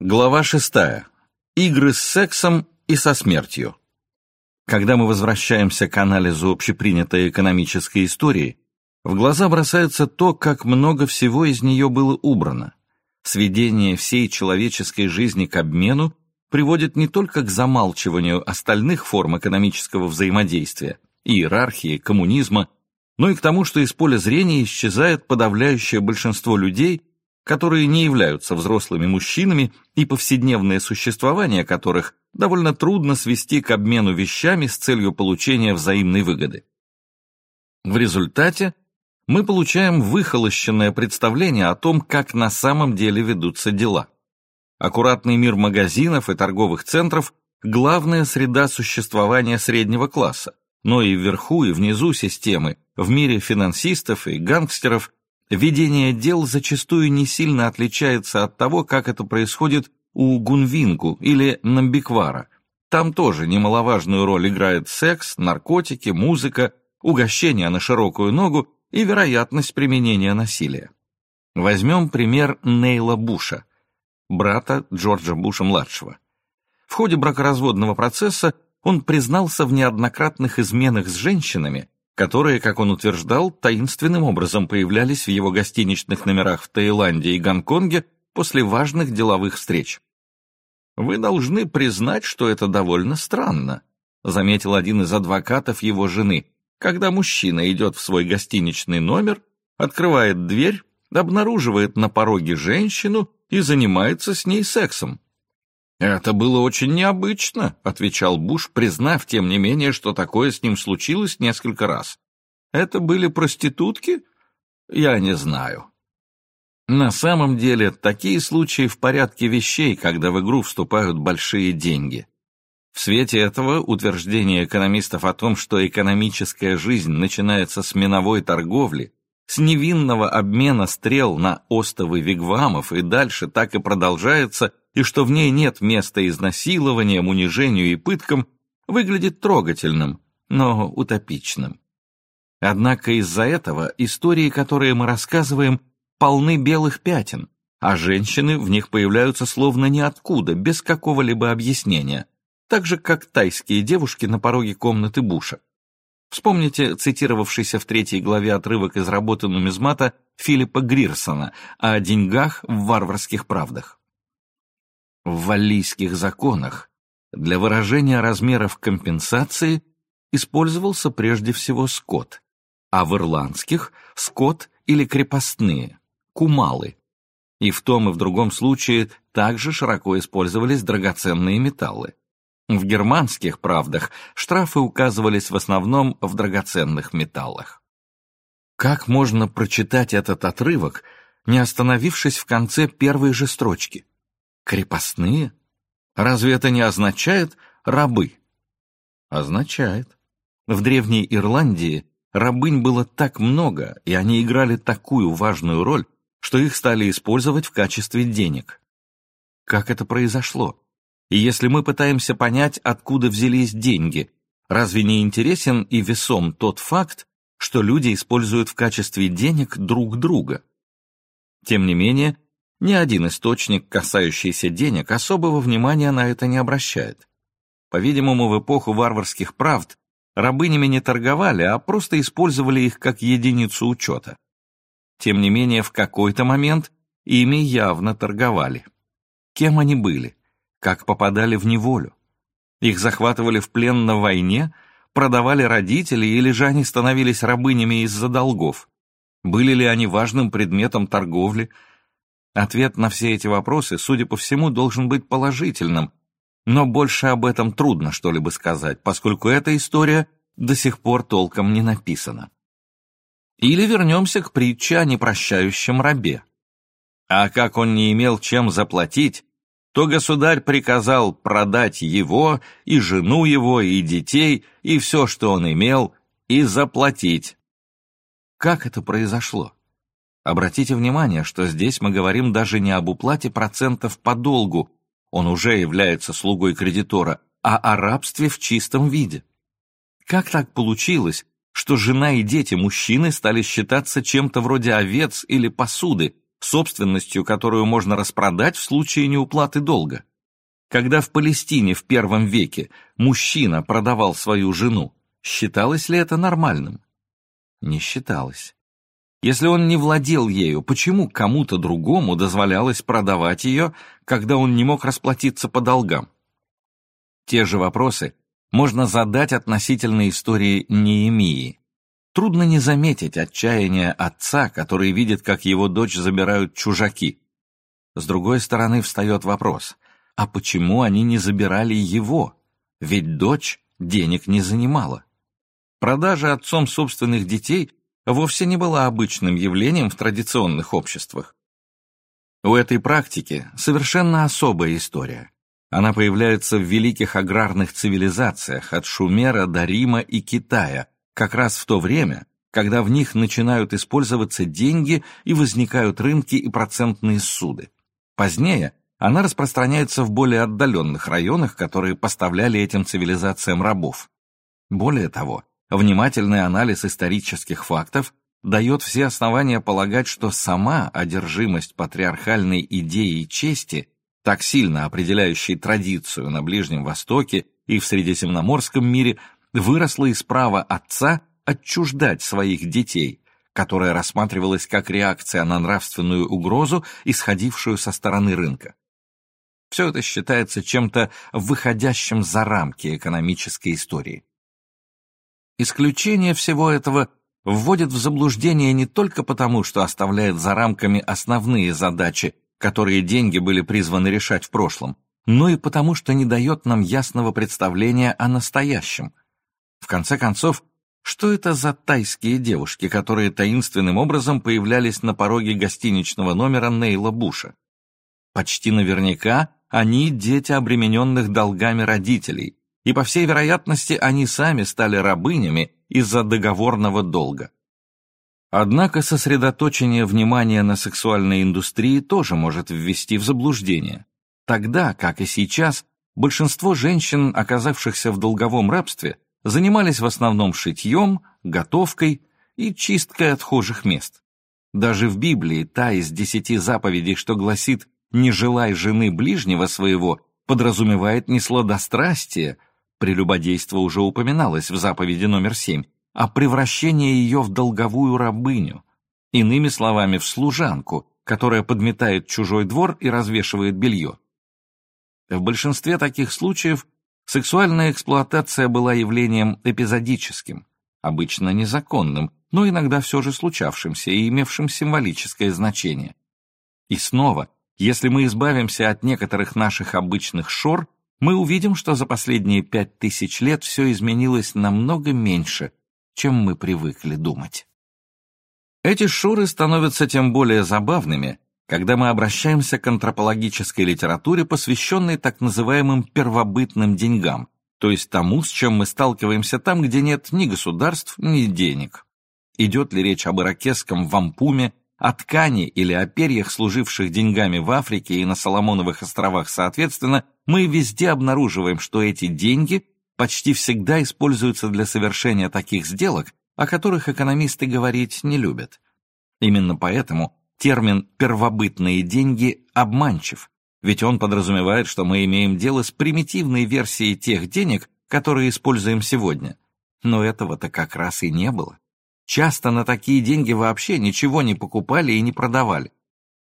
Глава шестая. Игры с сексом и со смертью. Когда мы возвращаемся к анализу общепринятой экономической истории, в глаза бросается то, как много всего из нее было убрано. Сведение всей человеческой жизни к обмену приводит не только к замалчиванию остальных форм экономического взаимодействия, иерархии, коммунизма, но и к тому, что из поля зрения исчезает подавляющее большинство людей, которые не являются взрослыми мужчинами и повседневное существование которых довольно трудно свести к обмену вещами с целью получения взаимной выгоды. В результате мы получаем выхолощенное представление о том, как на самом деле ведутся дела. Аккуратный мир магазинов и торговых центров – главная среда существования среднего класса, но и вверху, и внизу системы, в мире финансистов и гангстеров, ведение дел зачастую не сильно отличается от того, как это происходит у Гунвингу или Намбиквара. Там тоже немаловажную роль играет секс, наркотики, музыка, угощение на широкую ногу и вероятность применения насилия. Возьмем пример Нейла Буша, брата Джорджа Буша-младшего. В ходе бракоразводного процесса он признался в неоднократных изменах с женщинами, которые, как он утверждал, таинственным образом появлялись в его гостиничных номерах в Таиланде и Гонконге после важных деловых встреч. «Вы должны признать, что это довольно странно», заметил один из адвокатов его жены, когда мужчина идет в свой гостиничный номер, открывает дверь, обнаруживает на пороге женщину и занимается с ней сексом. «Это было очень необычно», — отвечал Буш, признав, тем не менее, что такое с ним случилось несколько раз. «Это были проститутки? Я не знаю». На самом деле, такие случаи в порядке вещей, когда в игру вступают большие деньги. В свете этого утверждение экономистов о том, что экономическая жизнь начинается с миновой торговли, с невинного обмена стрел на остовы вигвамов и дальше так и продолжается – и что в ней нет места изнасилованиям, унижению и пыткам, выглядит трогательным, но утопичным. Однако из-за этого истории, которые мы рассказываем, полны белых пятен, а женщины в них появляются словно ниоткуда, без какого-либо объяснения, так же, как тайские девушки на пороге комнаты Буша. Вспомните цитировавшийся в третьей главе отрывок из работы нумизмата Филиппа Грирсона о деньгах в варварских правдах. В валлийских законах для выражения размеров компенсации использовался прежде всего скот, а в ирландских – скот или крепостные, кумалы. И в том и в другом случае также широко использовались драгоценные металлы. В германских правдах штрафы указывались в основном в драгоценных металлах. Как можно прочитать этот отрывок, не остановившись в конце первой же строчки? Крепостные? Разве это не означает рабы? Означает. В Древней Ирландии рабынь было так много, и они играли такую важную роль, что их стали использовать в качестве денег. Как это произошло? И если мы пытаемся понять, откуда взялись деньги, разве не интересен и весом тот факт, что люди используют в качестве денег друг друга? Тем не менее, ни один источник, касающийся денег, особого внимания на это не обращает. По-видимому, в эпоху варварских правд рабынями не торговали, а просто использовали их как единицу учета. Тем не менее, в какой-то момент ими явно торговали. Кем они были? Как попадали в неволю? Их захватывали в плен на войне, продавали родители или же они становились рабынями из-за долгов? Были ли они важным предметом торговли, Ответ на все эти вопросы, судя по всему, должен быть положительным, но больше об этом трудно что-либо сказать, поскольку эта история до сих пор толком не написана. Или вернемся к притче о непрощающем рабе. А как он не имел чем заплатить, то государь приказал продать его, и жену его, и детей, и все, что он имел, и заплатить. Как это произошло? Обратите внимание, что здесь мы говорим даже не об уплате процентов по долгу, он уже является слугой кредитора, а о рабстве в чистом виде. Как так получилось, что жена и дети мужчины стали считаться чем-то вроде овец или посуды, собственностью, которую можно распродать в случае неуплаты долга. Когда в Палестине в первом веке мужчина продавал свою жену, считалось ли это нормальным? Не считалось. Если он не владел ею, почему кому-то другому дозволялось продавать ее, когда он не мог расплатиться по долгам? Те же вопросы можно задать относительно истории Неемии. Трудно не заметить отчаяние отца, который видит, как его дочь забирают чужаки. С другой стороны встает вопрос, а почему они не забирали его? Ведь дочь денег не занимала. Продажа отцом собственных детей вовсе не была обычным явлением в традиционных обществах. У этой практики совершенно особая история. Она появляется в великих аграрных цивилизациях от Шумера до Рима и Китая, как раз в то время, когда в них начинают использоваться деньги и возникают рынки и процентные суды. Позднее она распространяется в более отдаленных районах, которые поставляли этим цивилизациям рабов. Более того, внимательный анализ исторических фактов дает все основания полагать, что сама одержимость патриархальной идеей чести так сильно определяющей традицию на Ближнем Востоке и в Средиземноморском мире, выросла из права отца отчуждать своих детей, которая рассматривалась как реакция на нравственную угрозу, исходившую со стороны рынка. Все это считается чем-то выходящим за рамки экономической истории. Исключение всего этого вводит в заблуждение не только потому, что оставляет за рамками основные задачи которые деньги были призваны решать в прошлом, но и потому, что не дает нам ясного представления о настоящем. В конце концов, что это за тайские девушки, которые таинственным образом появлялись на пороге гостиничного номера Нейла Буша? Почти наверняка они дети обремененных долгами родителей, и, по всей вероятности, они сами стали рабынями из-за договорного долга. Однако сосредоточение внимания на сексуальной индустрии тоже может ввести в заблуждение. Тогда, как и сейчас, большинство женщин, оказавшихся в долговом рабстве, занимались в основном шитьем, готовкой и чисткой отхожих мест. Даже в Библии та из десяти заповедей, что гласит «не желай жены ближнего своего», подразумевает не сладострастие, прелюбодейство уже упоминалось в заповеди номер семь, а превращение ее в долговую рабыню, иными словами, в служанку, которая подметает чужой двор и развешивает белье. В большинстве таких случаев сексуальная эксплуатация была явлением эпизодическим, обычно незаконным, но иногда все же случавшимся и имевшим символическое значение. И снова, если мы избавимся от некоторых наших обычных шор, мы увидим, что за последние пять тысяч лет все изменилось намного меньше, чем мы привыкли думать. Эти шуры становятся тем более забавными, когда мы обращаемся к антропологической литературе, посвященной так называемым первобытным деньгам, то есть тому, с чем мы сталкиваемся там, где нет ни государств, ни денег. Идет ли речь об иракесском вампуме, о ткани или о перьях, служивших деньгами в Африке и на Соломоновых островах соответственно, мы везде обнаруживаем, что эти деньги почти всегда используются для совершения таких сделок, о которых экономисты говорить не любят. Именно поэтому термин «первобытные деньги» обманчив, ведь он подразумевает, что мы имеем дело с примитивной версией тех денег, которые используем сегодня. Но этого-то как раз и не было. Часто на такие деньги вообще ничего не покупали и не продавали.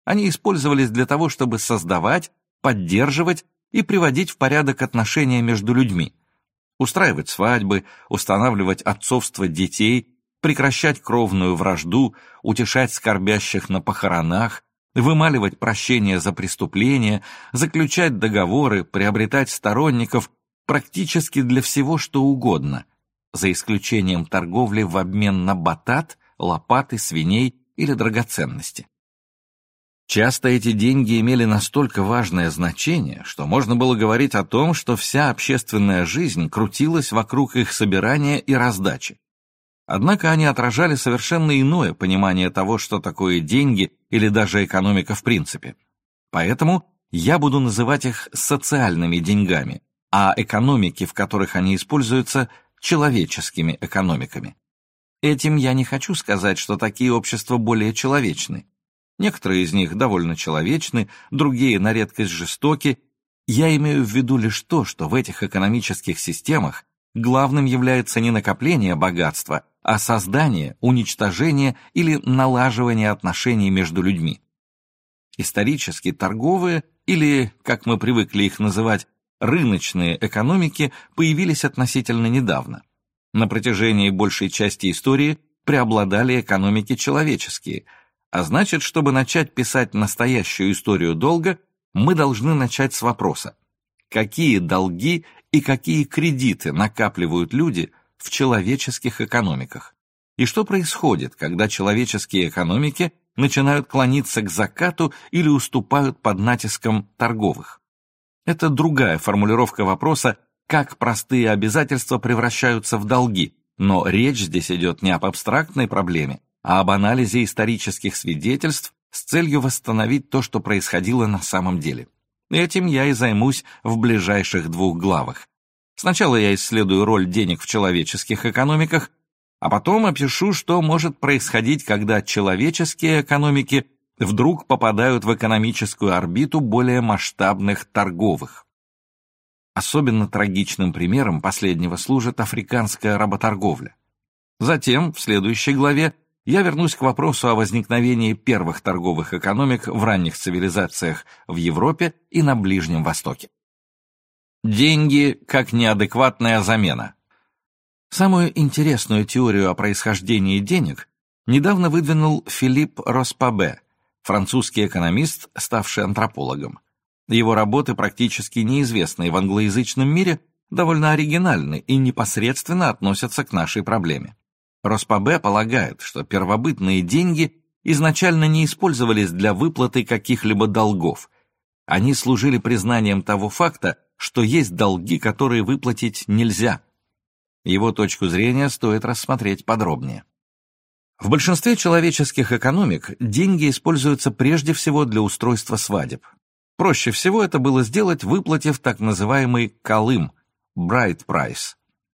Они использовались для того, чтобы создавать, поддерживать и приводить в порядок отношения между людьми устраивать свадьбы, устанавливать отцовство детей, прекращать кровную вражду, утешать скорбящих на похоронах, вымаливать прощение за преступления, заключать договоры, приобретать сторонников практически для всего, что угодно, за исключением торговли в обмен на батат, лопаты, свиней или драгоценности. Часто эти деньги имели настолько важное значение, что можно было говорить о том, что вся общественная жизнь крутилась вокруг их собирания и раздачи. Однако они отражали совершенно иное понимание того, что такое деньги или даже экономика в принципе. Поэтому я буду называть их социальными деньгами, а экономики, в которых они используются, человеческими экономиками. Этим я не хочу сказать, что такие общества более человечны. Некоторые из них довольно человечны, другие на редкость жестоки. Я имею в виду лишь то, что в этих экономических системах главным является не накопление богатства, а создание, уничтожение или налаживание отношений между людьми. Исторически торговые, или, как мы привыкли их называть, рыночные экономики появились относительно недавно. На протяжении большей части истории преобладали экономики человеческие, а значит, чтобы начать писать настоящую историю долга, мы должны начать с вопроса, какие долги и какие кредиты накапливают люди в человеческих экономиках, и что происходит, когда человеческие экономики начинают клониться к закату или уступают под натиском торговых. Это другая формулировка вопроса, как простые обязательства превращаются в долги, но речь здесь идет не об абстрактной проблеме, а об анализе исторических свидетельств с целью восстановить то, что происходило на самом деле. Этим я и займусь в ближайших двух главах. Сначала я исследую роль денег в человеческих экономиках, а потом опишу, что может происходить, когда человеческие экономики вдруг попадают в экономическую орбиту более масштабных торговых. Особенно трагичным примером последнего служит африканская работорговля. Затем, в следующей главе, я вернусь к вопросу о возникновении первых торговых экономик в ранних цивилизациях в Европе и на Ближнем Востоке. Деньги как неадекватная замена. Самую интересную теорию о происхождении денег недавно выдвинул Филипп Роспабе, французский экономист, ставший антропологом. Его работы, практически неизвестные в англоязычном мире, довольно оригинальны и непосредственно относятся к нашей проблеме. Роспабе полагает, что первобытные деньги изначально не использовались для выплаты каких-либо долгов. Они служили признанием того факта, что есть долги, которые выплатить нельзя. Его точку зрения стоит рассмотреть подробнее. В большинстве человеческих экономик деньги используются прежде всего для устройства свадеб. Проще всего это было сделать, выплатив так называемый колым – bride price.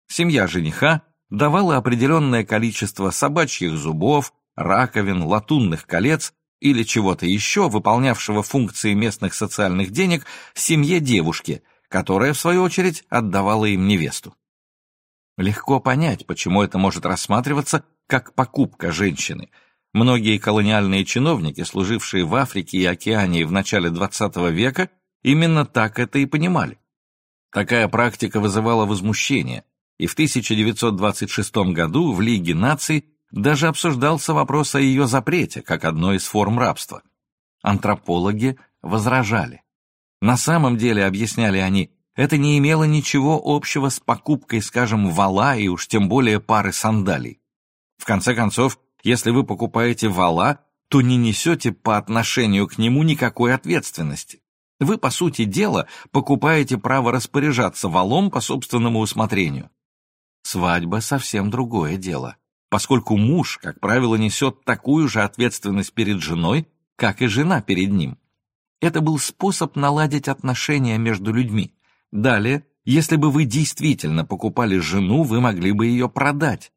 Семья жениха давала определенное количество собачьих зубов, раковин, латунных колец или чего-то еще, выполнявшего функции местных социальных денег, семье девушки, которая, в свою очередь, отдавала им невесту. Легко понять, почему это может рассматриваться как покупка женщины – Многие колониальные чиновники, служившие в Африке и Океании в начале XX века, именно так это и понимали. Такая практика вызывала возмущение, и в 1926 году в Лиге наций даже обсуждался вопрос о ее запрете, как одной из форм рабства. Антропологи возражали. На самом деле, объясняли они, это не имело ничего общего с покупкой, скажем, вала и уж тем более пары сандалий. В конце концов, если вы покупаете вала, то не несете по отношению к нему никакой ответственности. Вы, по сути дела, покупаете право распоряжаться валом по собственному усмотрению. Свадьба совсем другое дело, поскольку муж, как правило, несет такую же ответственность перед женой, как и жена перед ним. Это был способ наладить отношения между людьми. Далее, если бы вы действительно покупали жену, вы могли бы ее продать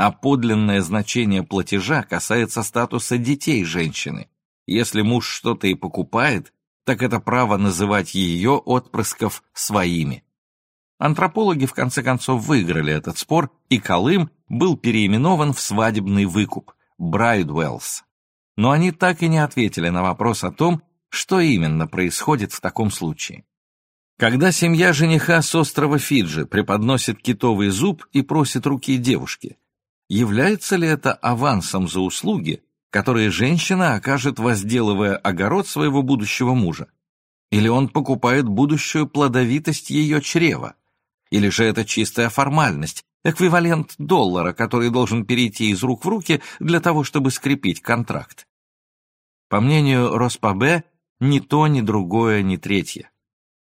а подлинное значение платежа касается статуса детей женщины. Если муж что-то и покупает, так это право называть ее отпрысков своими. Антропологи в конце концов выиграли этот спор, и калым был переименован в свадебный выкуп – bridewealth. Но они так и не ответили на вопрос о том, что именно происходит в таком случае. Когда семья жениха с острова Фиджи преподносит китовый зуб и просит руки девушки, является ли это авансом за услуги, которые женщина окажет, возделывая огород своего будущего мужа? Или он покупает будущую плодовитость ее чрева? Или же это чистая формальность, эквивалент доллара, который должен перейти из рук в руки для того, чтобы скрепить контракт? По мнению Роспабе, ни то, ни другое, ни третье.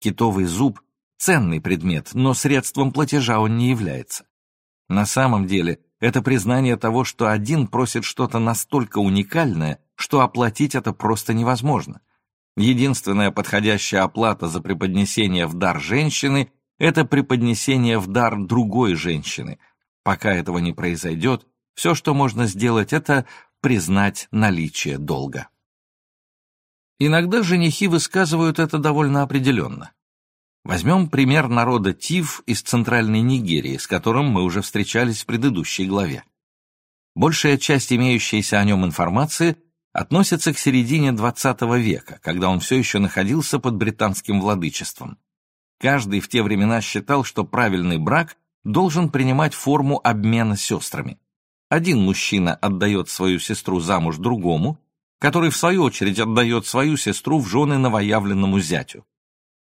Китовый зуб – ценный предмет, но средством платежа он не является. На самом деле – это признание того, что один просит что-то настолько уникальное, что оплатить это просто невозможно. Единственная подходящая оплата за преподнесение в дар женщины – это преподнесение в дар другой женщины. Пока этого не произойдет, все, что можно сделать, это признать наличие долга. Иногда женихи высказывают это довольно определенно. Возьмем пример народа Тив из Центральной Нигерии, с которым мы уже встречались в предыдущей главе. Большая часть имеющейся о нем информации относится к середине XX века, когда он все еще находился под британским владычеством. Каждый в те времена считал, что правильный брак должен принимать форму обмена сестрами. Один мужчина отдает свою сестру замуж другому, который в свою очередь отдает свою сестру в жены новоявленному зятю.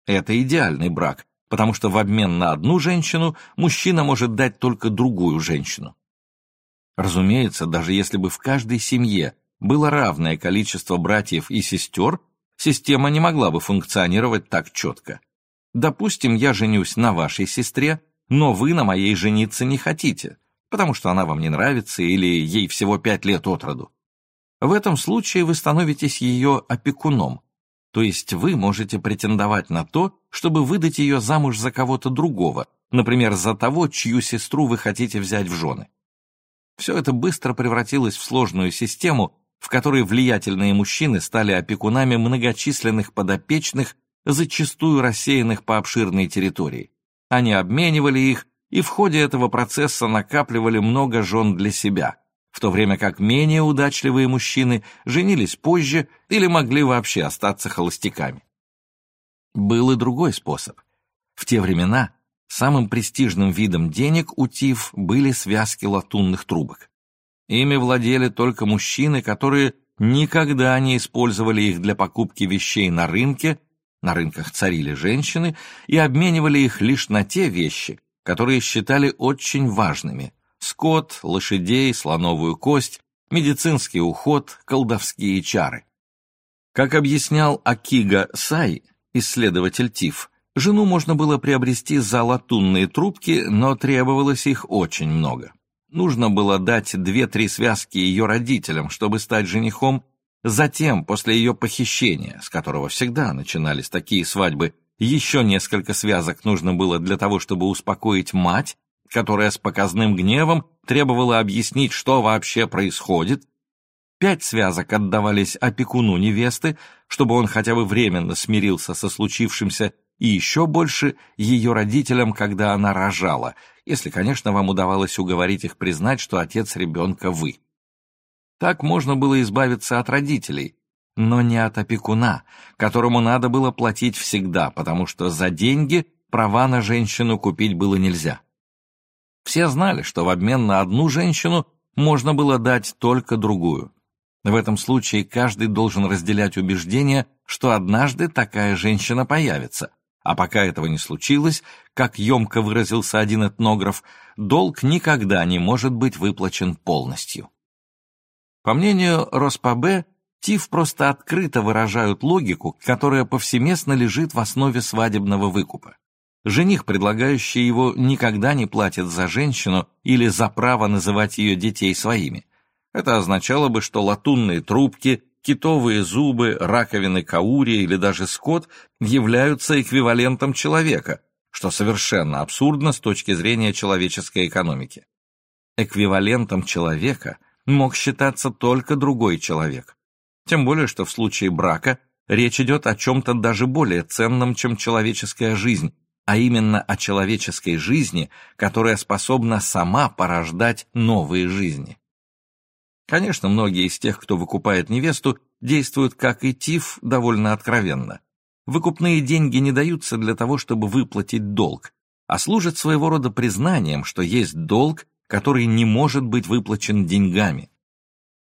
Это идеальный брак, потому что в обмен на одну женщину мужчина может дать только другую женщину. Разумеется, даже если бы в каждой семье было равное количество братьев и сестер, система не могла бы функционировать так четко. Допустим, я женюсь на вашей сестре, но вы на моей жениться не хотите, потому что она вам не нравится или ей всего пять лет от роду. В этом случае вы становитесь ее опекуном, то есть вы можете претендовать на то, чтобы выдать ее замуж за кого-то другого, например, за того, чью сестру вы хотите взять в жены. Все это быстро превратилось в сложную систему, в которой влиятельные мужчины стали опекунами многочисленных подопечных зачастую рассеянных по обширной территории. Они обменивали их и в ходе этого процесса накапливали много жен для себя, в то время как менее удачливые мужчины женились позже или могли вообще остаться холостяками. Был и другой способ. В те времена самым престижным видом денег у ТИФ были связки латунных трубок. Ими владели только мужчины, которые никогда не использовали их для покупки вещей на рынке на рынках царили женщины и обменивали их лишь на те вещи, которые считали очень важными – скот, лошадей, слоновую кость, медицинский уход, колдовские чары. Как объяснял Акига Сай, исследователь ТИФ, жену можно было приобрести за латунные трубки, но требовалось их очень много. Нужно было дать две-три связки ее родителям, чтобы стать женихом, Затем, после ее похищения, с которого всегда начинались такие свадьбы, еще несколько связок нужно было для того, чтобы успокоить мать, которая с показным гневом требовала объяснить, что вообще происходит. Пять связок отдавались опекуну невесты, чтобы он хотя бы временно смирился со случившимся, и еще больше ее родителям, когда она рожала, если, конечно, вам удавалось уговорить их признать, что отец ребенка вы. Так можно было избавиться от родителей, но не от опекуна, которому надо было платить всегда, потому что за деньги права на женщину купить было нельзя. Все знали, что в обмен на одну женщину можно было дать только другую. В этом случае каждый должен разделять убеждение, что однажды такая женщина появится, а пока этого не случилось, как емко выразился один этнограф, долг никогда не может быть выплачен полностью. По мнению Роспабе, ТИФ просто открыто выражают логику, которая повсеместно лежит в основе свадебного выкупа. Жених, предлагающий его, никогда не платит за женщину или за право называть ее детей своими. Это означало бы, что латунные трубки, китовые зубы, раковины каури или даже скот являются эквивалентом человека, что совершенно абсурдно с точки зрения человеческой экономики. Эквивалентом человека – мог считаться только другой человек. Тем более, что в случае брака речь идет о чем-то даже более ценном, чем человеческая жизнь, а именно о человеческой жизни, которая способна сама порождать новые жизни. Конечно, многие из тех, кто выкупает невесту, действуют как и ТИФ довольно откровенно. Выкупные деньги не даются для того, чтобы выплатить долг, а служат своего рода признанием, что есть долг, который не может быть выплачен деньгами.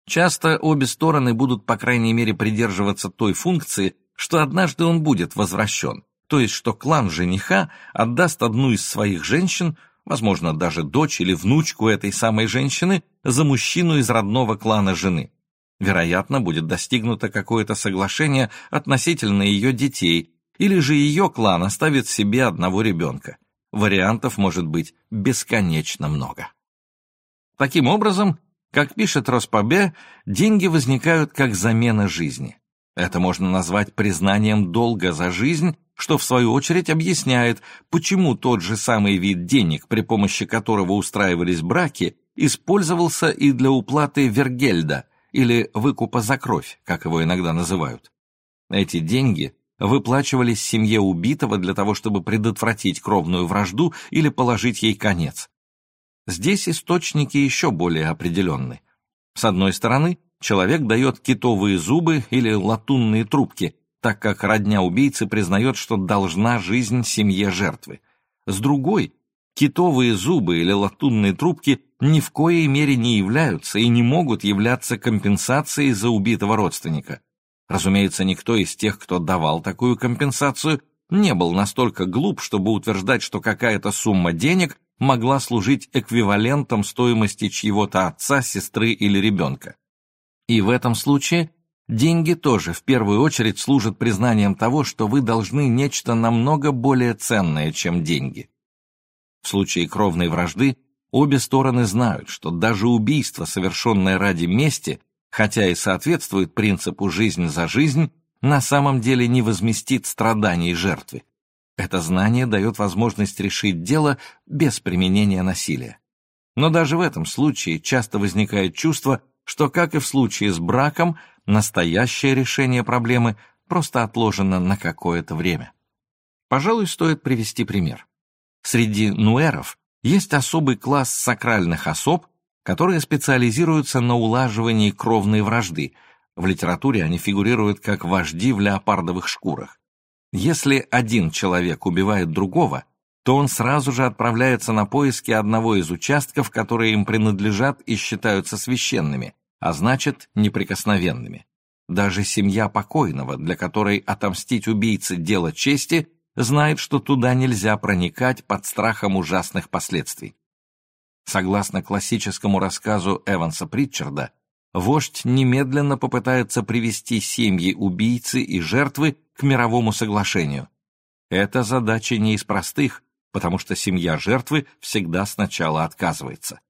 Часто обе стороны будут, по крайней мере, придерживаться той функции, что однажды он будет возвращен, то есть что клан жениха отдаст одну из своих женщин, возможно, даже дочь или внучку этой самой женщины, за мужчину из родного клана жены. Вероятно, будет достигнуто какое-то соглашение относительно ее детей, или же ее клан оставит себе одного ребенка. Вариантов может быть бесконечно много. Таким образом, как пишет Роспобе, деньги возникают как замена жизни. Это можно назвать признанием долга за жизнь, что в свою очередь объясняет, почему тот же самый вид денег, при помощи которого устраивались браки, использовался и для уплаты вергельда, или выкупа за кровь, как его иногда называют. Эти деньги выплачивались семье убитого для того, чтобы предотвратить кровную вражду или положить ей конец. Здесь источники еще более определенны. С одной стороны, человек дает китовые зубы или латунные трубки, так как родня убийцы признает, что должна жизнь семье жертвы. С другой, китовые зубы или латунные трубки ни в коей мере не являются и не могут являться компенсацией за убитого родственника. Разумеется, никто из тех, кто давал такую компенсацию, не был настолько глуп, чтобы утверждать, что какая-то сумма денег могла служить эквивалентом стоимости чьего-то отца, сестры или ребенка. И в этом случае деньги тоже в первую очередь служат признанием того, что вы должны нечто намного более ценное, чем деньги. В случае кровной вражды обе стороны знают, что даже убийство, совершенное ради мести, хотя и соответствует принципу «жизнь за жизнь», на самом деле не возместит страданий жертвы. Это знание дает возможность решить дело без применения насилия. Но даже в этом случае часто возникает чувство, что, как и в случае с браком, настоящее решение проблемы просто отложено на какое-то время. Пожалуй, стоит привести пример. Среди нуэров есть особый класс сакральных особ, которые специализируются на улаживании кровной вражды. В литературе они фигурируют как вожди в леопардовых шкурах. Если один человек убивает другого, то он сразу же отправляется на поиски одного из участков, которые им принадлежат и считаются священными, а значит, неприкосновенными. Даже семья покойного, для которой отомстить убийце дело чести, знает, что туда нельзя проникать под страхом ужасных последствий. Согласно классическому рассказу Эванса Притчарда, вождь немедленно попытается привести семьи убийцы и жертвы к мировому соглашению. Эта задача не из простых, потому что семья жертвы всегда сначала отказывается.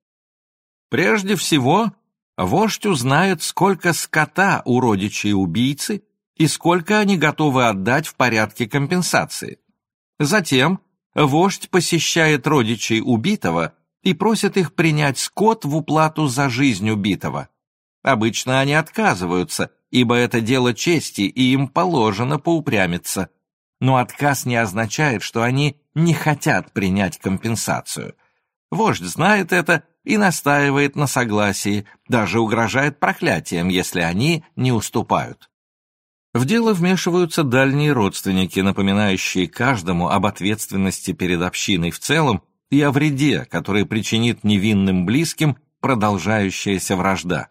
Прежде всего, вождь узнает, сколько скота у родичей убийцы и сколько они готовы отдать в порядке компенсации. Затем вождь посещает родичей убитого и просит их принять скот в уплату за жизнь убитого. Обычно они отказываются, ибо это дело чести, и им положено поупрямиться. Но отказ не означает, что они не хотят принять компенсацию. Вождь знает это и настаивает на согласии, даже угрожает проклятием, если они не уступают. В дело вмешиваются дальние родственники, напоминающие каждому об ответственности перед общиной в целом и о вреде, который причинит невинным близким продолжающаяся вражда.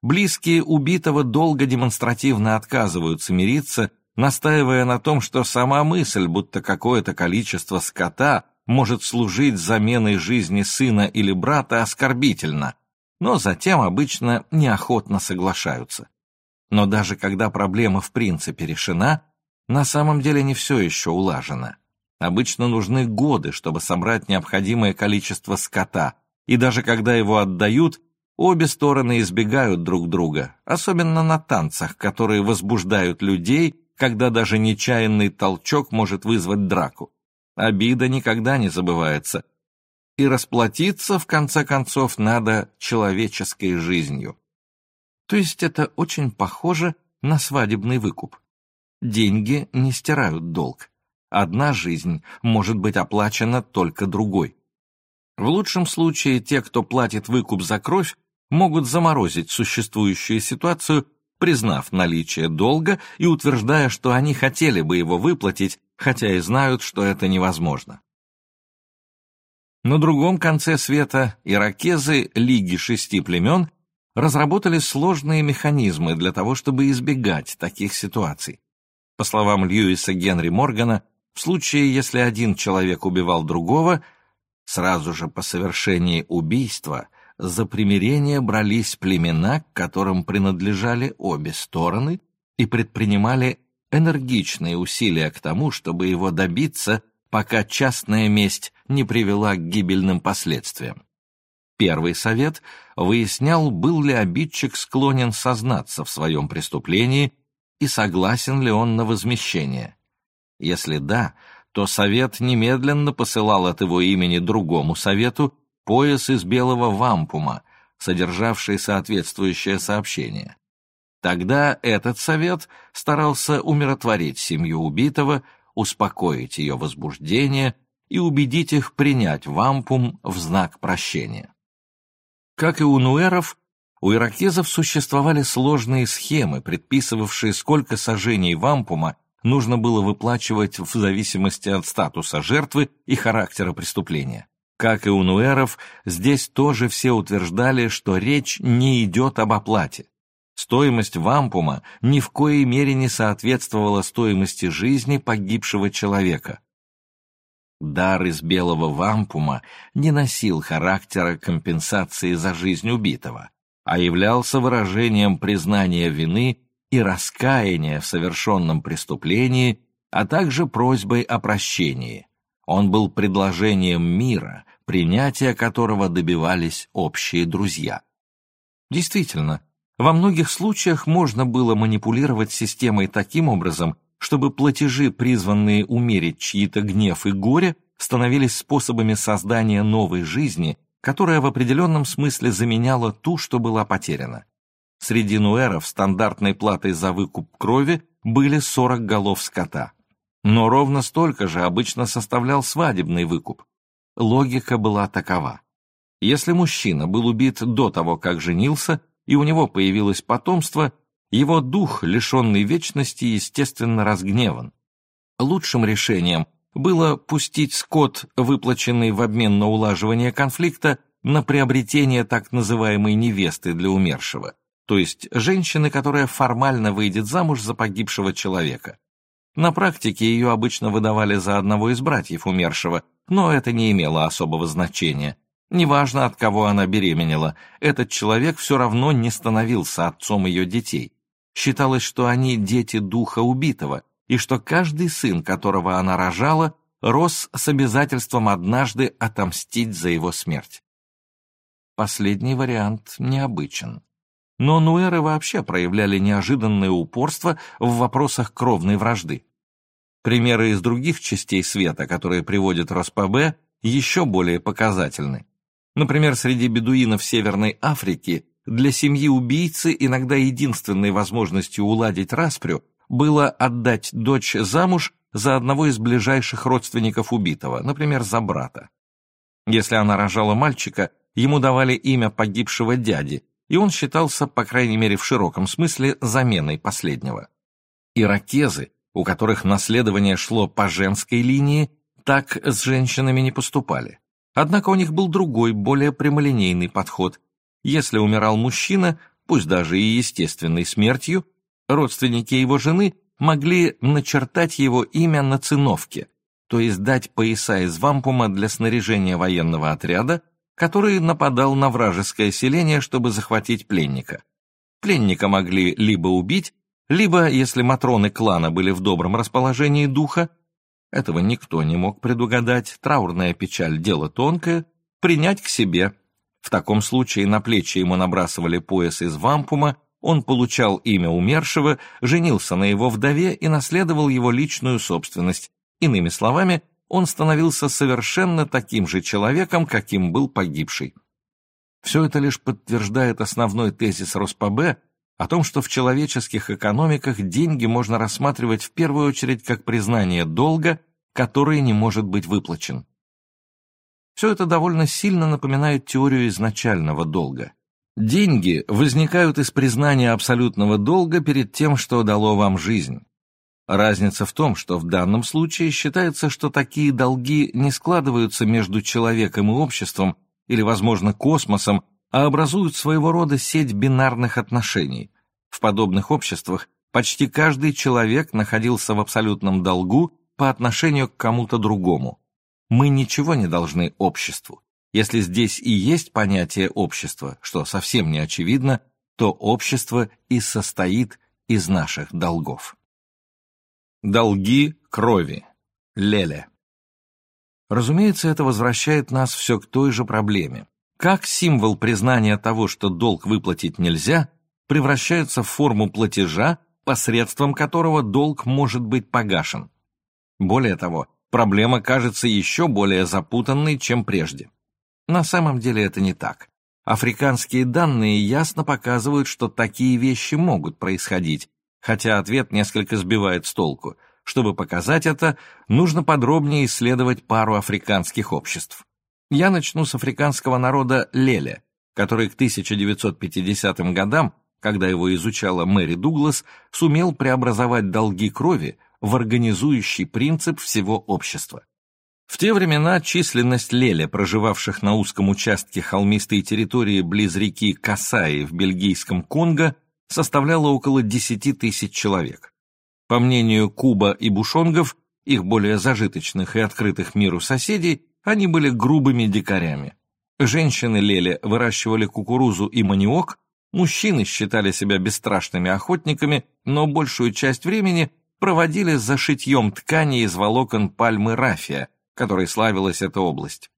Близкие убитого долго демонстративно отказываются мириться, настаивая на том, что сама мысль, будто какое-то количество скота может служить заменой жизни сына или брата, оскорбительно, но затем обычно неохотно соглашаются. Но даже когда проблема в принципе решена, на самом деле не все еще улажено. Обычно нужны годы, чтобы собрать необходимое количество скота, и даже когда его отдают, обе стороны избегают друг друга, особенно на танцах, которые возбуждают людей, когда даже нечаянный толчок может вызвать драку. Обида никогда не забывается, и расплатиться, в конце концов, надо человеческой жизнью. То есть это очень похоже на свадебный выкуп. Деньги не стирают долг. Одна жизнь может быть оплачена только другой. В лучшем случае те, кто платит выкуп за кровь, могут заморозить существующую ситуацию, признав наличие долга и утверждая, что они хотели бы его выплатить, хотя и знают, что это невозможно. На другом конце света иракезы Лиги Шести Племен разработали сложные механизмы для того, чтобы избегать таких ситуаций. По словам Льюиса Генри Моргана, в случае, если один человек убивал другого, сразу же по совершении убийства за примирение брались племена, к которым принадлежали обе стороны, и предпринимали энергичные усилия к тому, чтобы его добиться, пока частная месть не привела к гибельным последствиям. Первый совет выяснял, был ли обидчик склонен сознаться в своем преступлении и согласен ли он на возмещение. Если да, то совет немедленно посылал от его имени другому совету пояс из белого вампума, содержавший соответствующее сообщение. Тогда этот совет старался умиротворить семью убитого, успокоить ее возбуждение и убедить их принять вампум в знак прощения. Как и у нуэров, у иракезов существовали сложные схемы, предписывавшие, сколько сожжений вампума нужно было выплачивать в зависимости от статуса жертвы и характера преступления. Как и у нуэров, здесь тоже все утверждали, что речь не идет об оплате. Стоимость вампума ни в коей мере не соответствовала стоимости жизни погибшего человека. Дар из белого вампума не носил характера компенсации за жизнь убитого, а являлся выражением признания вины и раскаяния в совершенном преступлении, а также просьбой о прощении. Он был предложением мира, принятия которого добивались общие друзья. Действительно, во многих случаях можно было манипулировать системой таким образом, чтобы платежи, призванные умерить чьи-то гнев и горе, становились способами создания новой жизни, которая в определенном смысле заменяла ту, что была потеряна. Среди нуэров стандартной платой за выкуп крови были 40 голов скота. Но ровно столько же обычно составлял свадебный выкуп. Логика была такова. Если мужчина был убит до того, как женился, и у него появилось потомство, его дух, лишенный вечности, естественно разгневан. Лучшим решением было пустить скот, выплаченный в обмен на улаживание конфликта, на приобретение так называемой невесты для умершего то есть женщины, которая формально выйдет замуж за погибшего человека. На практике ее обычно выдавали за одного из братьев умершего, но это не имело особого значения. Неважно, от кого она беременела, этот человек все равно не становился отцом ее детей. Считалось, что они дети духа убитого, и что каждый сын, которого она рожала, рос с обязательством однажды отомстить за его смерть. Последний вариант необычен но нуэры вообще проявляли неожиданное упорство в вопросах кровной вражды. Примеры из других частей света, которые приводит РосПБ, еще более показательны. Например, среди бедуинов Северной Африки для семьи убийцы иногда единственной возможностью уладить распрю было отдать дочь замуж за одного из ближайших родственников убитого, например, за брата. Если она рожала мальчика, ему давали имя погибшего дяди, и он считался, по крайней мере в широком смысле, заменой последнего. Иракезы, у которых наследование шло по женской линии, так с женщинами не поступали. Однако у них был другой, более прямолинейный подход. Если умирал мужчина, пусть даже и естественной смертью, родственники его жены могли начертать его имя на циновке, то есть дать пояса из вампума для снаряжения военного отряда который нападал на вражеское селение, чтобы захватить пленника. Пленника могли либо убить, либо, если матроны клана были в добром расположении духа, этого никто не мог предугадать, траурная печаль – дело тонкое, принять к себе. В таком случае на плечи ему набрасывали пояс из вампума, он получал имя умершего, женился на его вдове и наследовал его личную собственность. Иными словами, он становился совершенно таким же человеком, каким был погибший. Все это лишь подтверждает основной тезис РосПБ о том, что в человеческих экономиках деньги можно рассматривать в первую очередь как признание долга, который не может быть выплачен. Все это довольно сильно напоминает теорию изначального долга. Деньги возникают из признания абсолютного долга перед тем, что дало вам жизнь. Разница в том, что в данном случае считается, что такие долги не складываются между человеком и обществом или, возможно, космосом, а образуют своего рода сеть бинарных отношений. В подобных обществах почти каждый человек находился в абсолютном долгу по отношению к кому-то другому. Мы ничего не должны обществу. Если здесь и есть понятие общества, что совсем не очевидно, то общество и состоит из наших долгов. Долги крови. Леле. Разумеется, это возвращает нас все к той же проблеме. Как символ признания того, что долг выплатить нельзя, превращается в форму платежа, посредством которого долг может быть погашен. Более того, проблема кажется еще более запутанной, чем прежде. На самом деле это не так. Африканские данные ясно показывают, что такие вещи могут происходить, хотя ответ несколько сбивает с толку. Чтобы показать это, нужно подробнее исследовать пару африканских обществ. Я начну с африканского народа Леля, который к 1950 годам, когда его изучала Мэри Дуглас, сумел преобразовать долги крови в организующий принцип всего общества. В те времена численность леля, проживавших на узком участке холмистой территории близ реки Касаи в бельгийском Конго, составляла около 10 тысяч человек. По мнению Куба и Бушонгов, их более зажиточных и открытых миру соседей, они были грубыми дикарями. Женщины Леля выращивали кукурузу и маниок, мужчины считали себя бесстрашными охотниками, но большую часть времени проводили за шитьем ткани из волокон пальмы рафия, которой славилась эта область.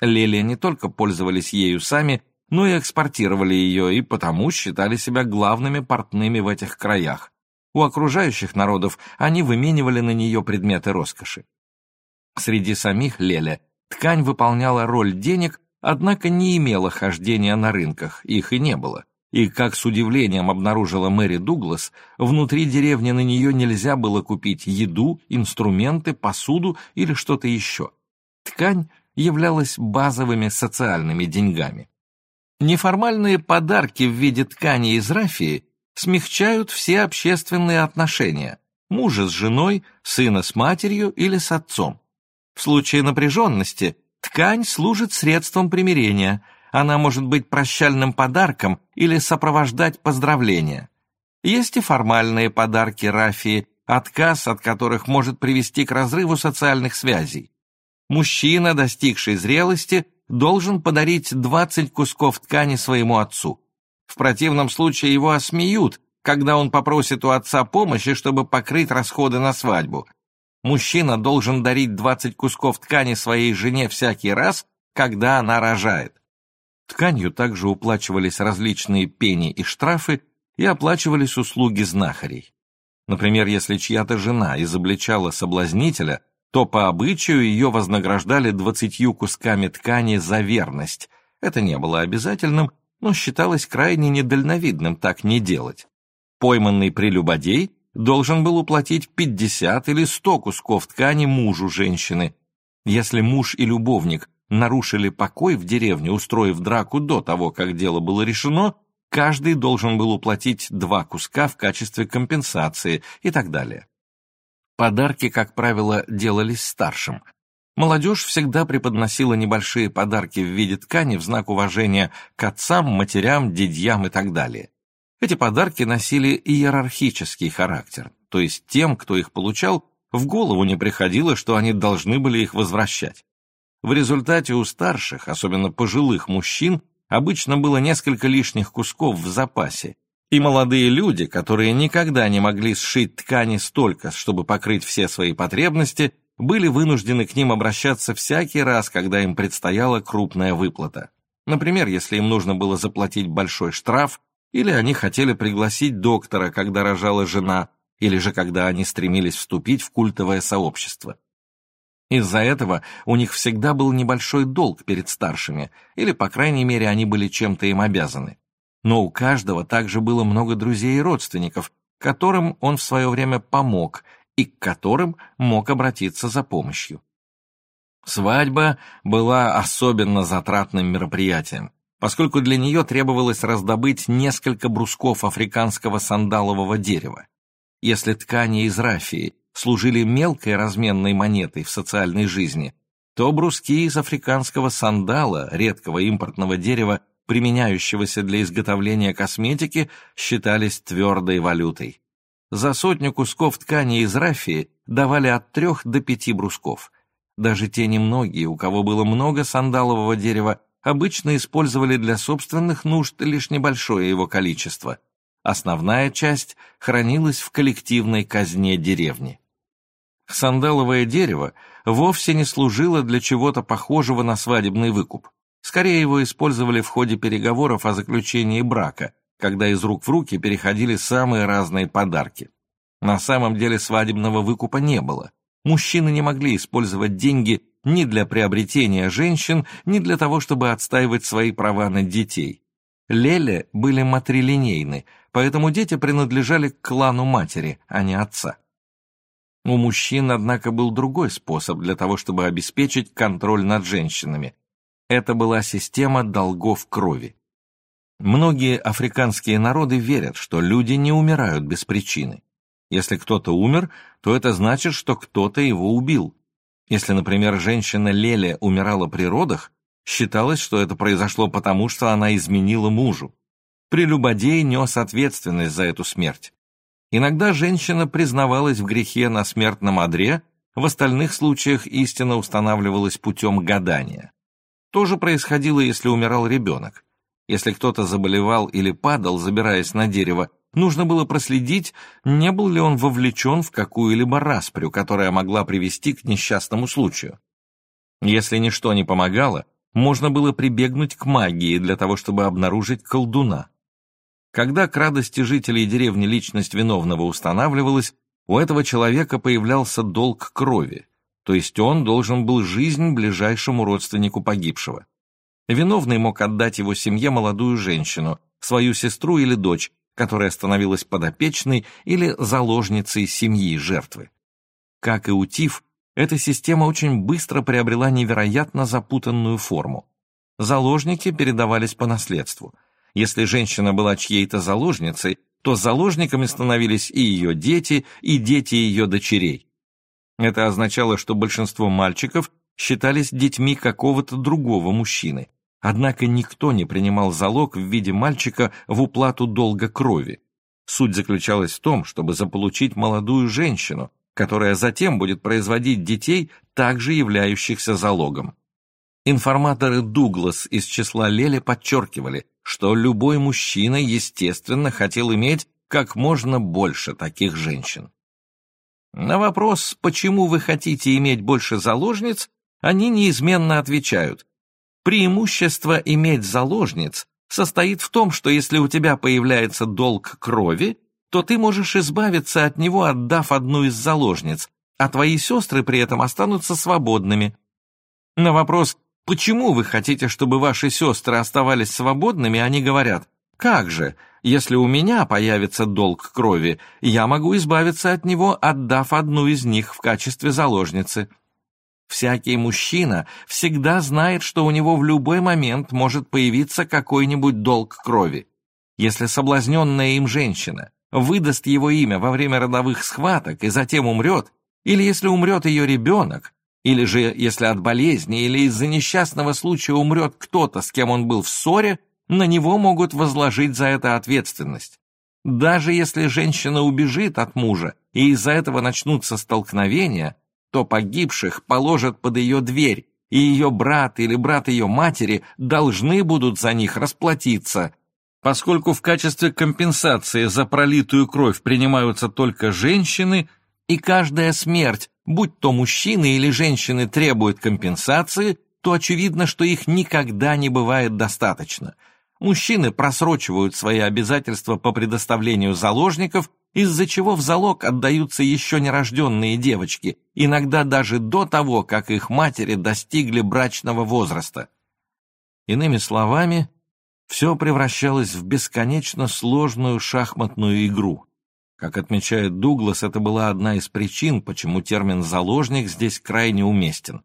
Лели не только пользовались ею сами, но и экспортировали ее, и потому считали себя главными портными в этих краях. У окружающих народов они выменивали на нее предметы роскоши. Среди самих Леля ткань выполняла роль денег, однако не имела хождения на рынках, их и не было. И, как с удивлением обнаружила Мэри Дуглас, внутри деревни на нее нельзя было купить еду, инструменты, посуду или что-то еще. Ткань являлась базовыми социальными деньгами. Неформальные подарки в виде ткани из рафии смягчают все общественные отношения мужа с женой, сына с матерью или с отцом. В случае напряженности ткань служит средством примирения – она может быть прощальным подарком или сопровождать поздравления. Есть и формальные подарки Рафии, отказ от которых может привести к разрыву социальных связей. Мужчина, достигший зрелости, должен подарить 20 кусков ткани своему отцу. В противном случае его осмеют, когда он попросит у отца помощи, чтобы покрыть расходы на свадьбу. Мужчина должен дарить 20 кусков ткани своей жене всякий раз, когда она рожает. Тканью также уплачивались различные пени и штрафы и оплачивались услуги знахарей. Например, если чья-то жена изобличала соблазнителя, то по обычаю ее вознаграждали двадцатью кусками ткани за верность. Это не было обязательным, но считалось крайне недальновидным так не делать. Пойманный прелюбодей должен был уплатить 50 или 100 кусков ткани мужу женщины. Если муж и любовник нарушили покой в деревне, устроив драку до того, как дело было решено, каждый должен был уплатить два куска в качестве компенсации и так далее. Подарки, как правило, делались старшим. Молодежь всегда преподносила небольшие подарки в виде ткани в знак уважения к отцам, матерям, дядьям и так далее. Эти подарки носили иерархический характер, то есть тем, кто их получал, в голову не приходило, что они должны были их возвращать. В результате у старших, особенно пожилых мужчин, обычно было несколько лишних кусков в запасе, и молодые люди, которые никогда не могли сшить ткани столько, чтобы покрыть все свои потребности, были вынуждены к ним обращаться всякий раз, когда им предстояла крупная выплата. Например, если им нужно было заплатить большой штраф, или они хотели пригласить доктора, когда рожала жена, или же когда они стремились вступить в культовое сообщество. Из-за этого у них всегда был небольшой долг перед старшими, или, по крайней мере, они были чем-то им обязаны. Но у каждого также было много друзей и родственников, которым он в свое время помог и к которым мог обратиться за помощью. Свадьба была особенно затратным мероприятием, поскольку для нее требовалось раздобыть несколько брусков африканского сандалового дерева. Если ткани из рафии служили мелкой разменной монетой в социальной жизни, то бруски из африканского сандала, редкого импортного дерева, применяющегося для изготовления косметики, считались твердой валютой. За сотню кусков ткани из рафии давали от трех до пяти брусков. Даже те немногие, у кого было много сандалового дерева, обычно использовали для собственных нужд лишь небольшое его количество. Основная часть хранилась в коллективной казне деревни. Сандаловое дерево вовсе не служило для чего-то похожего на свадебный выкуп. Скорее его использовали в ходе переговоров о заключении брака, когда из рук в руки переходили самые разные подарки. На самом деле свадебного выкупа не было. Мужчины не могли использовать деньги ни для приобретения женщин, ни для того, чтобы отстаивать свои права на детей. Леле были матрилинейны, поэтому дети принадлежали к клану матери, а не отца. У мужчин, однако, был другой способ для того, чтобы обеспечить контроль над женщинами. Это была система долгов крови. Многие африканские народы верят, что люди не умирают без причины. Если кто-то умер, то это значит, что кто-то его убил. Если, например, женщина Леля умирала при родах, считалось, что это произошло потому, что она изменила мужу. Прелюбодей нес ответственность за эту смерть. Иногда женщина признавалась в грехе на смертном одре, в остальных случаях истина устанавливалась путем гадания. То же происходило, если умирал ребенок. Если кто-то заболевал или падал, забираясь на дерево, нужно было проследить, не был ли он вовлечен в какую-либо распрю, которая могла привести к несчастному случаю. Если ничто не помогало, можно было прибегнуть к магии для того, чтобы обнаружить колдуна. Когда к радости жителей деревни личность виновного устанавливалась, у этого человека появлялся долг крови, то есть он должен был жизнь ближайшему родственнику погибшего. Виновный мог отдать его семье молодую женщину, свою сестру или дочь, которая становилась подопечной или заложницей семьи жертвы. Как и у ТИФ, эта система очень быстро приобрела невероятно запутанную форму. Заложники передавались по наследству – если женщина была чьей-то заложницей, то заложниками становились и ее дети, и дети ее дочерей. Это означало, что большинство мальчиков считались детьми какого-то другого мужчины, однако никто не принимал залог в виде мальчика в уплату долга крови. Суть заключалась в том, чтобы заполучить молодую женщину, которая затем будет производить детей, также являющихся залогом. Информаторы Дуглас из числа Лели подчеркивали, что любой мужчина, естественно, хотел иметь как можно больше таких женщин. На вопрос, почему вы хотите иметь больше заложниц, они неизменно отвечают. Преимущество иметь заложниц состоит в том, что если у тебя появляется долг крови, то ты можешь избавиться от него, отдав одну из заложниц, а твои сестры при этом останутся свободными. На вопрос, Почему вы хотите, чтобы ваши сестры оставались свободными, они говорят, как же, если у меня появится долг крови, я могу избавиться от него, отдав одну из них в качестве заложницы. Всякий мужчина всегда знает, что у него в любой момент может появиться какой-нибудь долг крови. Если соблазненная им женщина выдаст его имя во время родовых схваток и затем умрет, или если умрет ее ребенок, или же, если от болезни или из-за несчастного случая умрет кто-то, с кем он был в ссоре, на него могут возложить за это ответственность. Даже если женщина убежит от мужа и из-за этого начнутся столкновения, то погибших положат под ее дверь, и ее брат или брат ее матери должны будут за них расплатиться. Поскольку в качестве компенсации за пролитую кровь принимаются только женщины, и каждая смерть будь то мужчины или женщины требуют компенсации, то очевидно, что их никогда не бывает достаточно. Мужчины просрочивают свои обязательства по предоставлению заложников, из-за чего в залог отдаются еще нерожденные девочки, иногда даже до того, как их матери достигли брачного возраста. Иными словами, все превращалось в бесконечно сложную шахматную игру, как отмечает Дуглас, это была одна из причин, почему термин «заложник» здесь крайне уместен.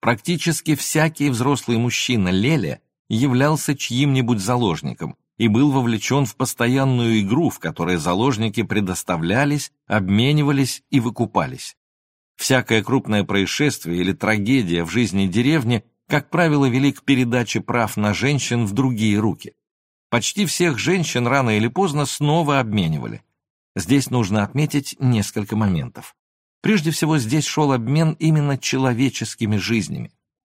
Практически всякий взрослый мужчина Леля являлся чьим-нибудь заложником и был вовлечен в постоянную игру, в которой заложники предоставлялись, обменивались и выкупались. Всякое крупное происшествие или трагедия в жизни деревни, как правило, вели к передаче прав на женщин в другие руки. Почти всех женщин рано или поздно снова обменивали. Здесь нужно отметить несколько моментов. Прежде всего, здесь шел обмен именно человеческими жизнями.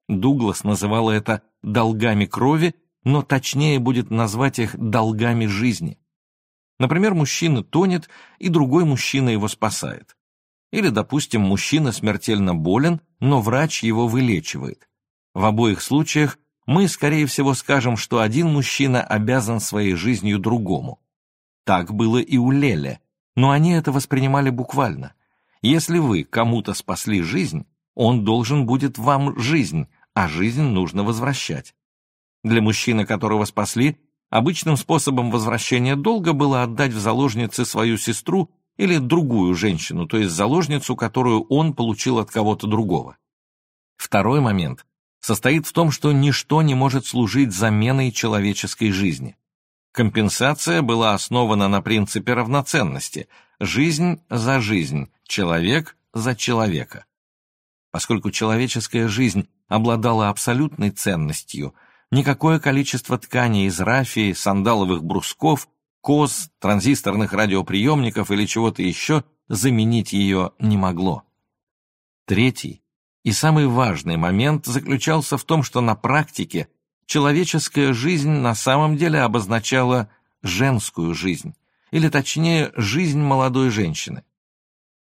Дуглас называл это «долгами крови», но точнее будет назвать их «долгами жизни». Например, мужчина тонет, и другой мужчина его спасает. Или, допустим, мужчина смертельно болен, но врач его вылечивает. В обоих случаях мы, скорее всего, скажем, что один мужчина обязан своей жизнью другому. Так было и у Леля, но они это воспринимали буквально. Если вы кому-то спасли жизнь, Он должен будет вам жизнь, а жизнь нужно возвращать. Для мужчины, которого спасли, обычным способом возвращения долга было отдать в заложницы свою сестру или другую женщину, то есть заложницу, которую он получил от кого-то другого. Второй момент состоит в том, что ничто не может служить заменой человеческой жизни. Компенсация была основана на принципе равноценности – жизнь за жизнь, человек за человека. Поскольку человеческая жизнь обладала абсолютной ценностью, никакое количество тканей из рафии, сандаловых брусков, коз, транзисторных радиоприемников или чего-то еще заменить ее не могло. Третий и самый важный момент заключался в том, что на практике человеческая жизнь на самом деле обозначала женскую жизнь, или точнее, жизнь молодой женщины.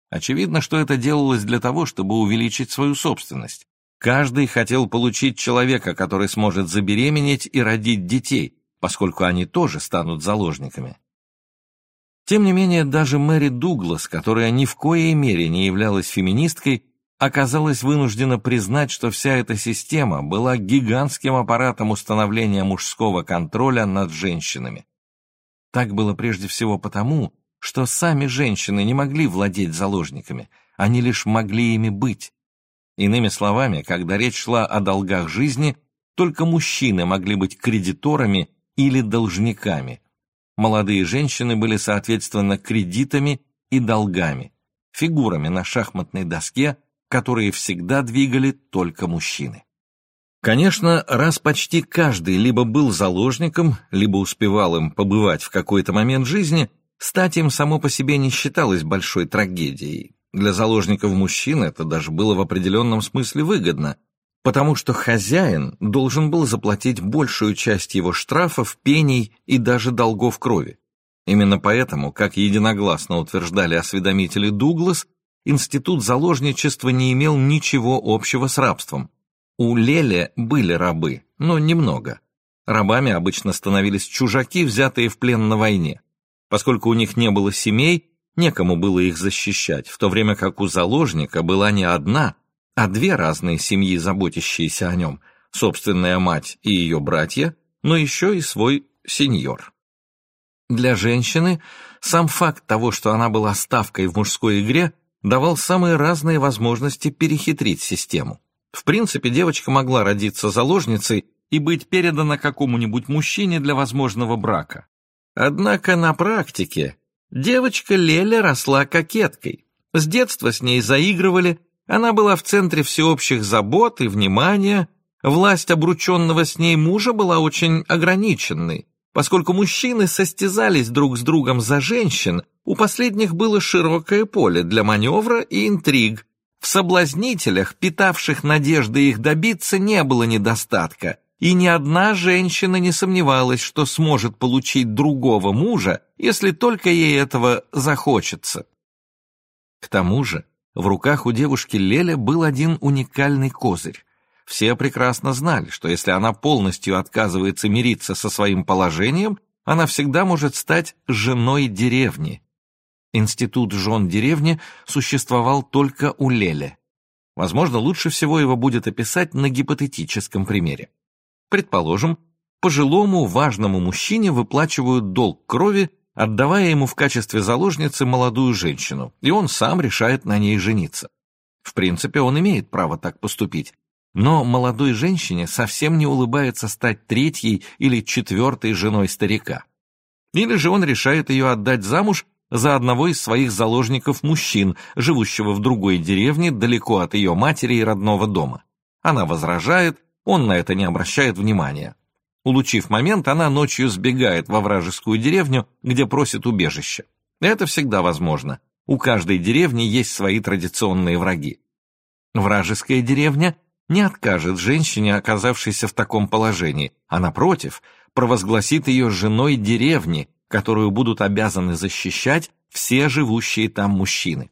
Очевидно, что это делалось для того, чтобы увеличить свою собственность. Каждый хотел получить человека, который сможет забеременеть и родить детей, поскольку они тоже станут заложниками. Тем не менее, даже Мэри Дуглас, которая ни в коей мере не являлась феминисткой, оказалась вынуждена признать, что вся эта система была гигантским аппаратом установления мужского контроля над женщинами. Так было прежде всего потому, что сами женщины не могли владеть заложниками, они лишь могли ими быть. Иными словами, когда речь шла о долгах жизни, только мужчины могли быть кредиторами или должниками. Молодые женщины были, соответственно, кредитами и долгами, фигурами на шахматной доске, которые всегда двигали только мужчины. Конечно, раз почти каждый либо был заложником, либо успевал им побывать в какой-то момент жизни, стать им само по себе не считалось большой трагедией. Для заложников мужчин это даже было в определенном смысле выгодно, потому что хозяин должен был заплатить большую часть его штрафов, пений и даже долгов крови. Именно поэтому, как единогласно утверждали осведомители Дуглас, институт заложничества не имел ничего общего с рабством. У Леле были рабы, но немного. Рабами обычно становились чужаки, взятые в плен на войне. Поскольку у них не было семей, некому было их защищать, в то время как у заложника была не одна, а две разные семьи, заботящиеся о нем, собственная мать и ее братья, но еще и свой сеньор. Для женщины сам факт того, что она была ставкой в мужской игре, давал самые разные возможности перехитрить систему. В принципе, девочка могла родиться заложницей и быть передана какому-нибудь мужчине для возможного брака. Однако на практике девочка Леля росла кокеткой. С детства с ней заигрывали, она была в центре всеобщих забот и внимания, власть обрученного с ней мужа была очень ограниченной, поскольку мужчины состязались друг с другом за женщин, у последних было широкое поле для маневра и интриг. В соблазнителях, питавших надежды их добиться, не было недостатка, и ни одна женщина не сомневалась, что сможет получить другого мужа, если только ей этого захочется. К тому же, в руках у девушки Леля был один уникальный козырь. Все прекрасно знали, что если она полностью отказывается мириться со своим положением, она всегда может стать женой деревни, Институт жен деревни существовал только у Леля. Возможно, лучше всего его будет описать на гипотетическом примере. Предположим, пожилому важному мужчине выплачивают долг крови, отдавая ему в качестве заложницы молодую женщину, и он сам решает на ней жениться. В принципе, он имеет право так поступить, но молодой женщине совсем не улыбается стать третьей или четвертой женой старика. Или же он решает ее отдать замуж за одного из своих заложников-мужчин, живущего в другой деревне далеко от ее матери и родного дома. Она возражает, он на это не обращает внимания. Улучив момент, она ночью сбегает во вражескую деревню, где просит убежище. Это всегда возможно. У каждой деревни есть свои традиционные враги. Вражеская деревня не откажет женщине, оказавшейся в таком положении, а напротив, провозгласит ее женой деревни, которую будут обязаны защищать все живущие там мужчины.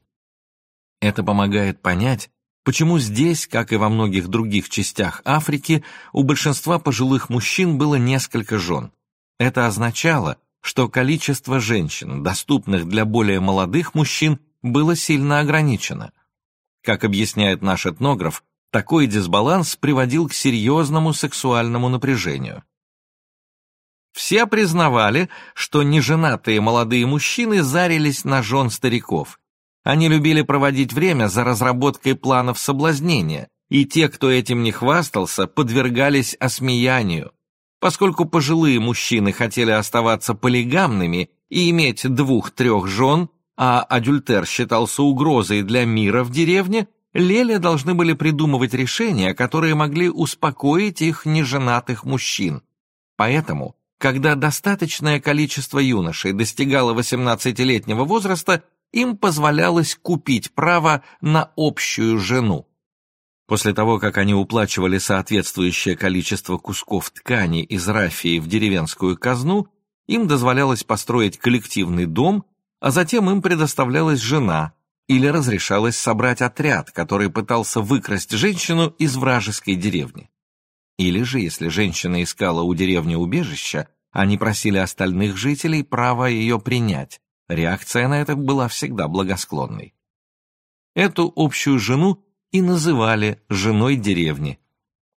Это помогает понять, почему здесь, как и во многих других частях Африки, у большинства пожилых мужчин было несколько жен. Это означало, что количество женщин, доступных для более молодых мужчин, было сильно ограничено. Как объясняет наш этнограф, такой дисбаланс приводил к серьезному сексуальному напряжению. Все признавали, что неженатые молодые мужчины зарились на жен стариков. Они любили проводить время за разработкой планов соблазнения, и те, кто этим не хвастался, подвергались осмеянию. Поскольку пожилые мужчины хотели оставаться полигамными и иметь двух-трех жен, а адюльтер считался угрозой для мира в деревне, Леля должны были придумывать решения, которые могли успокоить их неженатых мужчин. Поэтому когда достаточное количество юношей достигало 18-летнего возраста, им позволялось купить право на общую жену. После того, как они уплачивали соответствующее количество кусков ткани из рафии в деревенскую казну, им дозволялось построить коллективный дом, а затем им предоставлялась жена или разрешалось собрать отряд, который пытался выкрасть женщину из вражеской деревни. Или же, если женщина искала у деревни убежища, они просили остальных жителей права ее принять. Реакция на это была всегда благосклонной. Эту общую жену и называли женой деревни.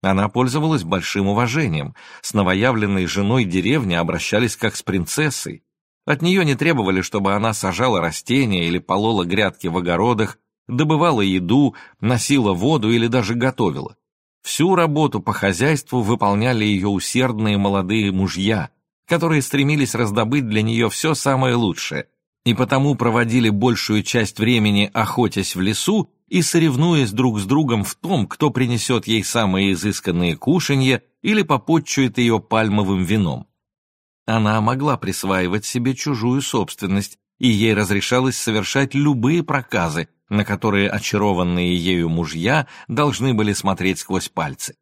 Она пользовалась большим уважением. С новоявленной женой деревни обращались как с принцессой. От нее не требовали, чтобы она сажала растения или полола грядки в огородах, добывала еду, носила воду или даже готовила. Всю работу по хозяйству выполняли ее усердные молодые мужья, которые стремились раздобыть для нее все самое лучшее, и потому проводили большую часть времени охотясь в лесу и соревнуясь друг с другом в том, кто принесет ей самые изысканные кушанья или попотчует ее пальмовым вином. Она могла присваивать себе чужую собственность, и ей разрешалось совершать любые проказы, на которые очарованные ею мужья должны были смотреть сквозь пальцы.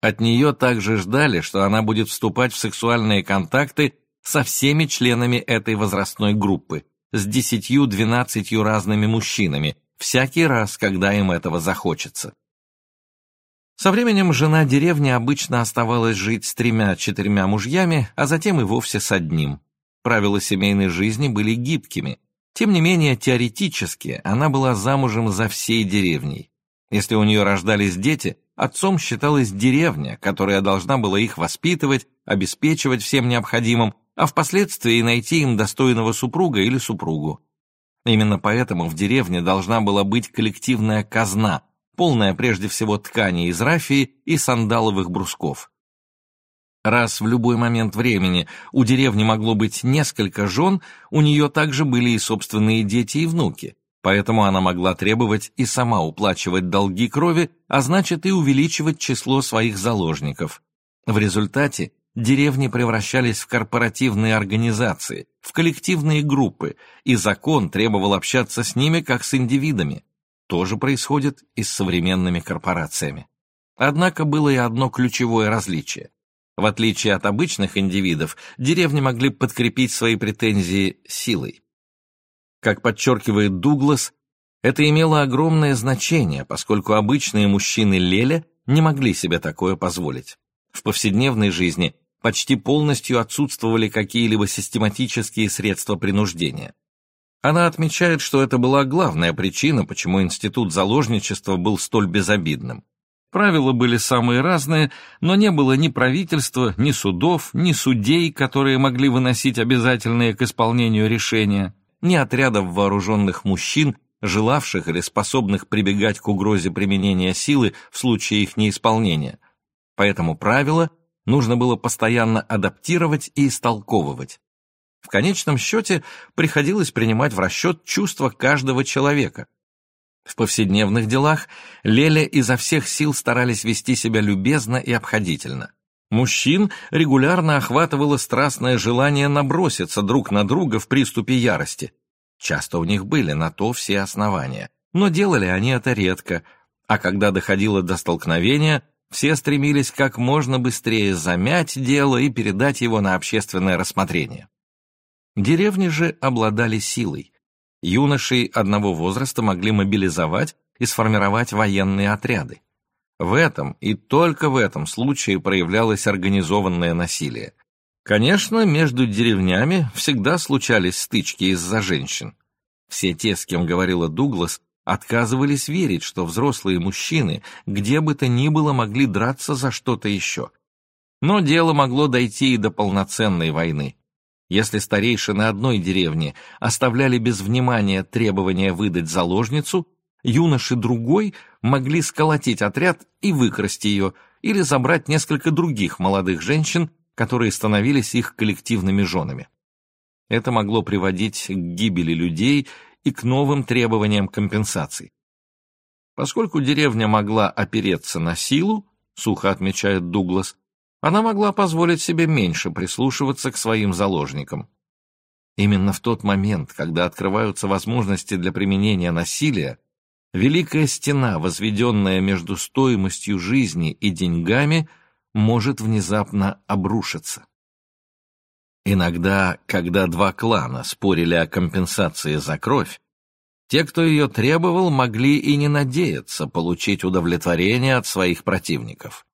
От нее также ждали, что она будет вступать в сексуальные контакты со всеми членами этой возрастной группы, с десятью-двенадцатью разными мужчинами, всякий раз, когда им этого захочется. Со временем жена деревни обычно оставалась жить с тремя-четырьмя мужьями, а затем и вовсе с одним. Правила семейной жизни были гибкими, тем не менее, теоретически она была замужем за всей деревней. Если у нее рождались дети, отцом считалась деревня, которая должна была их воспитывать, обеспечивать всем необходимым, а впоследствии найти им достойного супруга или супругу. Именно поэтому в деревне должна была быть коллективная казна, полная прежде всего ткани из рафии и сандаловых брусков. Раз в любой момент времени у деревни могло быть несколько жен, у нее также были и собственные дети и внуки, поэтому она могла требовать и сама уплачивать долги крови, а значит и увеличивать число своих заложников. В результате деревни превращались в корпоративные организации, в коллективные группы, и закон требовал общаться с ними как с индивидами. То же происходит и с современными корпорациями. Однако было и одно ключевое различие. В отличие от обычных индивидов, деревни могли подкрепить свои претензии силой. Как подчеркивает Дуглас, это имело огромное значение, поскольку обычные мужчины Леля не могли себе такое позволить. В повседневной жизни почти полностью отсутствовали какие-либо систематические средства принуждения. Она отмечает, что это была главная причина, почему институт заложничества был столь безобидным. Правила были самые разные, но не было ни правительства, ни судов, ни судей, которые могли выносить обязательные к исполнению решения, ни отрядов вооруженных мужчин, желавших или способных прибегать к угрозе применения силы в случае их неисполнения. Поэтому правила нужно было постоянно адаптировать и истолковывать. В конечном счете приходилось принимать в расчет чувства каждого человека, в повседневных делах Леля изо всех сил старались вести себя любезно и обходительно. Мужчин регулярно охватывало страстное желание наброситься друг на друга в приступе ярости. Часто у них были на то все основания, но делали они это редко, а когда доходило до столкновения, все стремились как можно быстрее замять дело и передать его на общественное рассмотрение. Деревни же обладали силой. Юношей одного возраста могли мобилизовать и сформировать военные отряды. В этом и только в этом случае проявлялось организованное насилие. Конечно, между деревнями всегда случались стычки из-за женщин. Все те, с кем говорила Дуглас, отказывались верить, что взрослые мужчины где бы то ни было могли драться за что-то еще. Но дело могло дойти и до полноценной войны. Если старейшины одной деревни оставляли без внимания требования выдать заложницу, юноши другой могли сколотить отряд и выкрасть ее, или забрать несколько других молодых женщин, которые становились их коллективными женами. Это могло приводить к гибели людей и к новым требованиям компенсаций. Поскольку деревня могла опереться на силу, сухо отмечает Дуглас, она могла позволить себе меньше прислушиваться к своим заложникам. Именно в тот момент, когда открываются возможности для применения насилия, Великая стена, возведенная между стоимостью жизни и деньгами, может внезапно обрушиться. Иногда, когда два клана спорили о компенсации за кровь, те, кто ее требовал, могли и не надеяться получить удовлетворение от своих противников.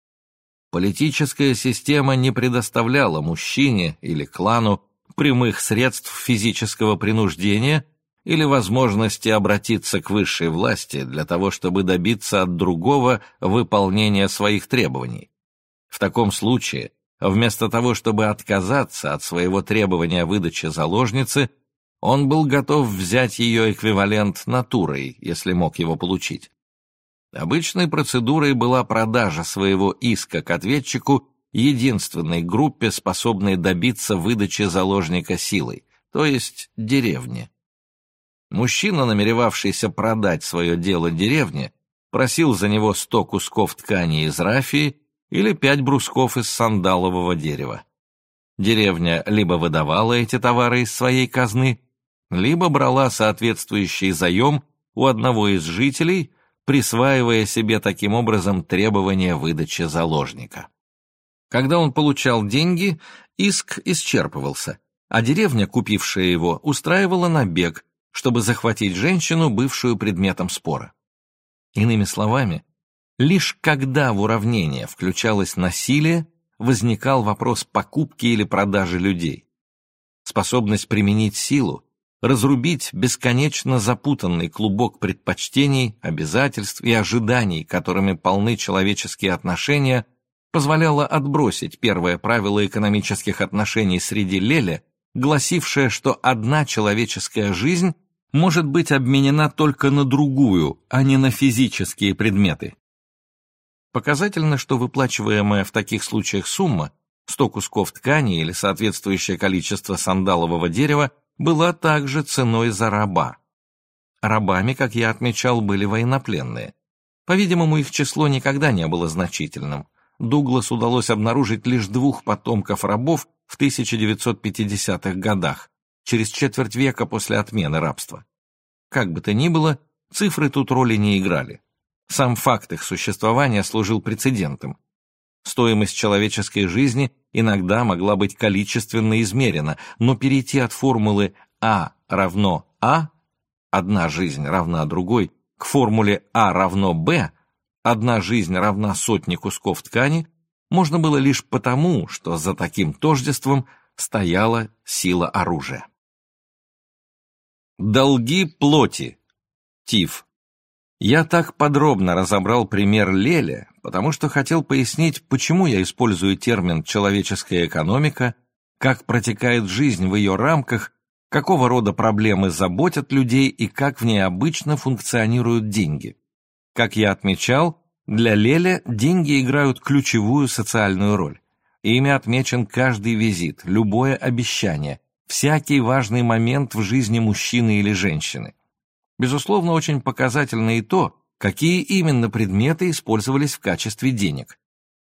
Политическая система не предоставляла мужчине или клану прямых средств физического принуждения или возможности обратиться к высшей власти для того, чтобы добиться от другого выполнения своих требований. В таком случае Вместо того, чтобы отказаться от своего требования выдачи заложницы, он был готов взять ее эквивалент натурой, если мог его получить. Обычной процедурой была продажа своего иска к ответчику единственной группе, способной добиться выдачи заложника силой, то есть деревне. Мужчина, намеревавшийся продать свое дело деревне, просил за него сто кусков ткани из рафии или пять брусков из сандалового дерева. Деревня либо выдавала эти товары из своей казны, либо брала соответствующий заем у одного из жителей, присваивая себе таким образом требования выдачи заложника. Когда он получал деньги, иск исчерпывался, а деревня, купившая его, устраивала набег, чтобы захватить женщину, бывшую предметом спора. Иными словами, Лишь когда в уравнение включалось насилие, возникал вопрос покупки или продажи людей. Способность применить силу, разрубить бесконечно запутанный клубок предпочтений, обязательств и ожиданий, которыми полны человеческие отношения, позволяла отбросить первое правило экономических отношений среди Леля, гласившее, что одна человеческая жизнь может быть обменена только на другую, а не на физические предметы. Показательно, что выплачиваемая в таких случаях сумма, 100 кусков ткани или соответствующее количество сандалового дерева, была также ценой за раба. Рабами, как я отмечал, были военнопленные. По-видимому, их число никогда не было значительным. Дуглас удалось обнаружить лишь двух потомков рабов в 1950-х годах, через четверть века после отмены рабства. Как бы то ни было, цифры тут роли не играли. Сам факт их существования служил прецедентом. Стоимость человеческой жизни иногда могла быть количественно измерена, но перейти от формулы А равно А, одна жизнь равна другой, к формуле А равно Б, одна жизнь равна сотне кусков ткани, можно было лишь потому, что за таким тождеством стояла сила оружия. Долги плоти. Тиф. Я так подробно разобрал пример Леля, потому что хотел пояснить, почему я использую термин «человеческая экономика», как протекает жизнь в ее рамках, какого рода проблемы заботят людей и как в ней обычно функционируют деньги. Как я отмечал, для Леля деньги играют ключевую социальную роль. Ими отмечен каждый визит, любое обещание, всякий важный момент в жизни мужчины или женщины. Безусловно, очень показательно и то, какие именно предметы использовались в качестве денег.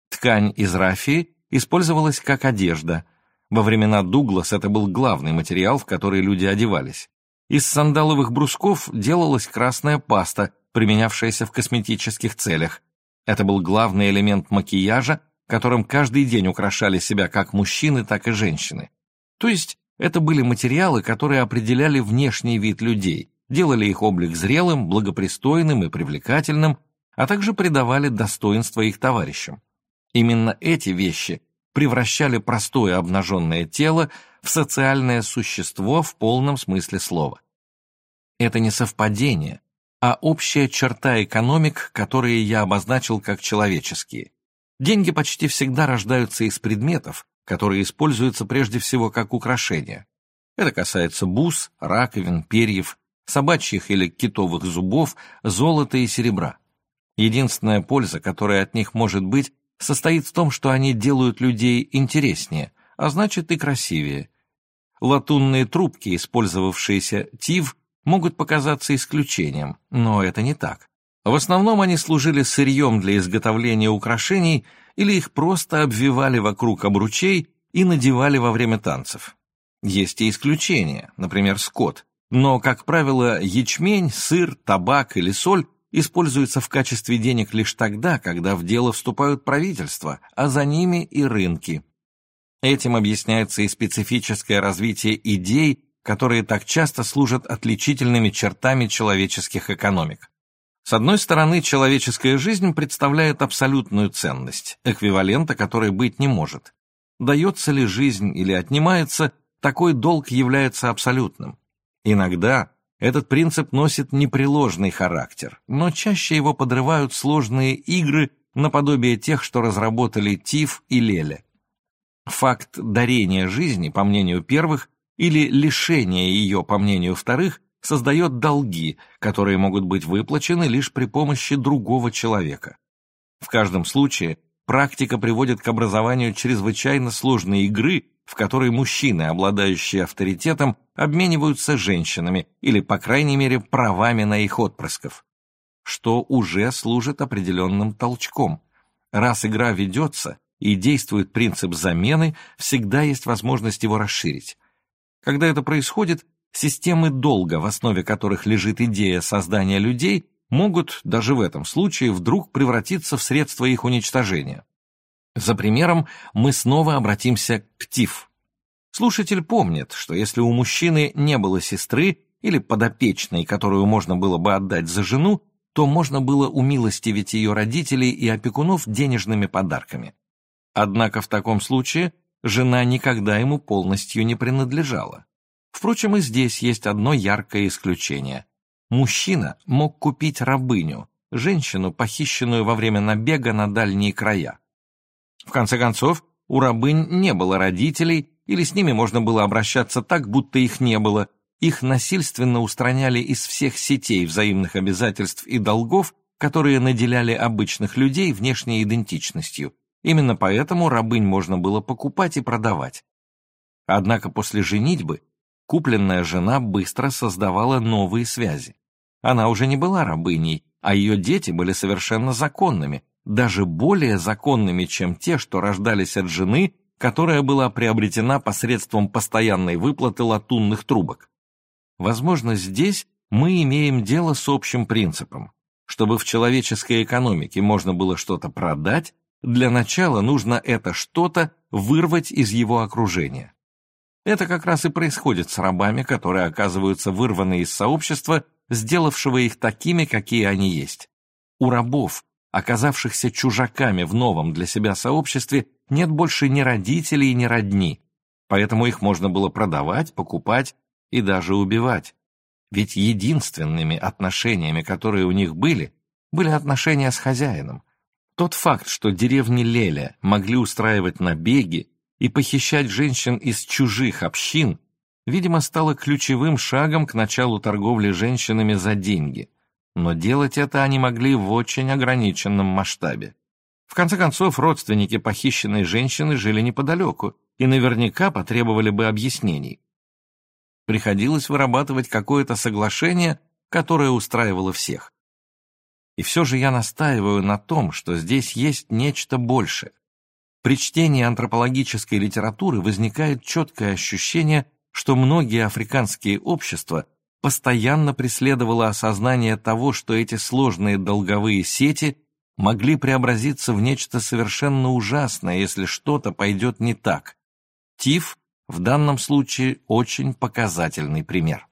Ткань из рафии использовалась как одежда. Во времена Дуглас это был главный материал, в который люди одевались. Из сандаловых брусков делалась красная паста, применявшаяся в косметических целях. Это был главный элемент макияжа, которым каждый день украшали себя как мужчины, так и женщины. То есть это были материалы, которые определяли внешний вид людей, делали их облик зрелым, благопристойным и привлекательным, а также придавали достоинство их товарищам. Именно эти вещи превращали простое обнаженное тело в социальное существо в полном смысле слова. Это не совпадение, а общая черта экономик, которые я обозначил как человеческие. Деньги почти всегда рождаются из предметов, которые используются прежде всего как украшения. Это касается бус, раковин, перьев, собачьих или китовых зубов, золота и серебра. Единственная польза, которая от них может быть, состоит в том, что они делают людей интереснее, а значит и красивее. Латунные трубки, использовавшиеся ТИВ, могут показаться исключением, но это не так. В основном они служили сырьем для изготовления украшений или их просто обвивали вокруг обручей и надевали во время танцев. Есть и исключения, например, скот, но, как правило, ячмень, сыр, табак или соль используются в качестве денег лишь тогда, когда в дело вступают правительства, а за ними и рынки. Этим объясняется и специфическое развитие идей, которые так часто служат отличительными чертами человеческих экономик. С одной стороны, человеческая жизнь представляет абсолютную ценность, эквивалента которой быть не может. Дается ли жизнь или отнимается, такой долг является абсолютным. Иногда этот принцип носит непреложный характер, но чаще его подрывают сложные игры наподобие тех, что разработали Тиф и Леля. Факт дарения жизни, по мнению первых, или лишения ее, по мнению вторых, создает долги, которые могут быть выплачены лишь при помощи другого человека. В каждом случае практика приводит к образованию чрезвычайно сложной игры, в которой мужчины, обладающие авторитетом, обмениваются женщинами или, по крайней мере, правами на их отпрысков, что уже служит определенным толчком. Раз игра ведется и действует принцип замены, всегда есть возможность его расширить. Когда это происходит, системы долга, в основе которых лежит идея создания людей, могут, даже в этом случае, вдруг превратиться в средство их уничтожения. За примером мы снова обратимся к ТИФ. Слушатель помнит, что если у мужчины не было сестры или подопечной, которую можно было бы отдать за жену, то можно было умилостивить ее родителей и опекунов денежными подарками. Однако в таком случае жена никогда ему полностью не принадлежала. Впрочем, и здесь есть одно яркое исключение. Мужчина мог купить рабыню, женщину, похищенную во время набега на дальние края. В конце концов, у рабынь не было родителей, или с ними можно было обращаться так, будто их не было. Их насильственно устраняли из всех сетей взаимных обязательств и долгов, которые наделяли обычных людей внешней идентичностью. Именно поэтому рабынь можно было покупать и продавать. Однако после женитьбы купленная жена быстро создавала новые связи. Она уже не была рабыней, а ее дети были совершенно законными, даже более законными, чем те, что рождались от жены, которая была приобретена посредством постоянной выплаты латунных трубок. Возможно, здесь мы имеем дело с общим принципом. Чтобы в человеческой экономике можно было что-то продать, для начала нужно это что-то вырвать из его окружения. Это как раз и происходит с рабами, которые оказываются вырваны из сообщества, сделавшего их такими, какие они есть. У рабов оказавшихся чужаками в новом для себя сообществе, нет больше ни родителей, ни родни, поэтому их можно было продавать, покупать и даже убивать. Ведь единственными отношениями, которые у них были, были отношения с хозяином. Тот факт, что деревни Леля могли устраивать набеги и похищать женщин из чужих общин, видимо, стало ключевым шагом к началу торговли женщинами за деньги – но делать это они могли в очень ограниченном масштабе. В конце концов, родственники похищенной женщины жили неподалеку и наверняка потребовали бы объяснений. Приходилось вырабатывать какое-то соглашение, которое устраивало всех. И все же я настаиваю на том, что здесь есть нечто большее. При чтении антропологической литературы возникает четкое ощущение, что многие африканские общества постоянно преследовало осознание того, что эти сложные долговые сети могли преобразиться в нечто совершенно ужасное, если что-то пойдет не так. ТИФ в данном случае очень показательный пример.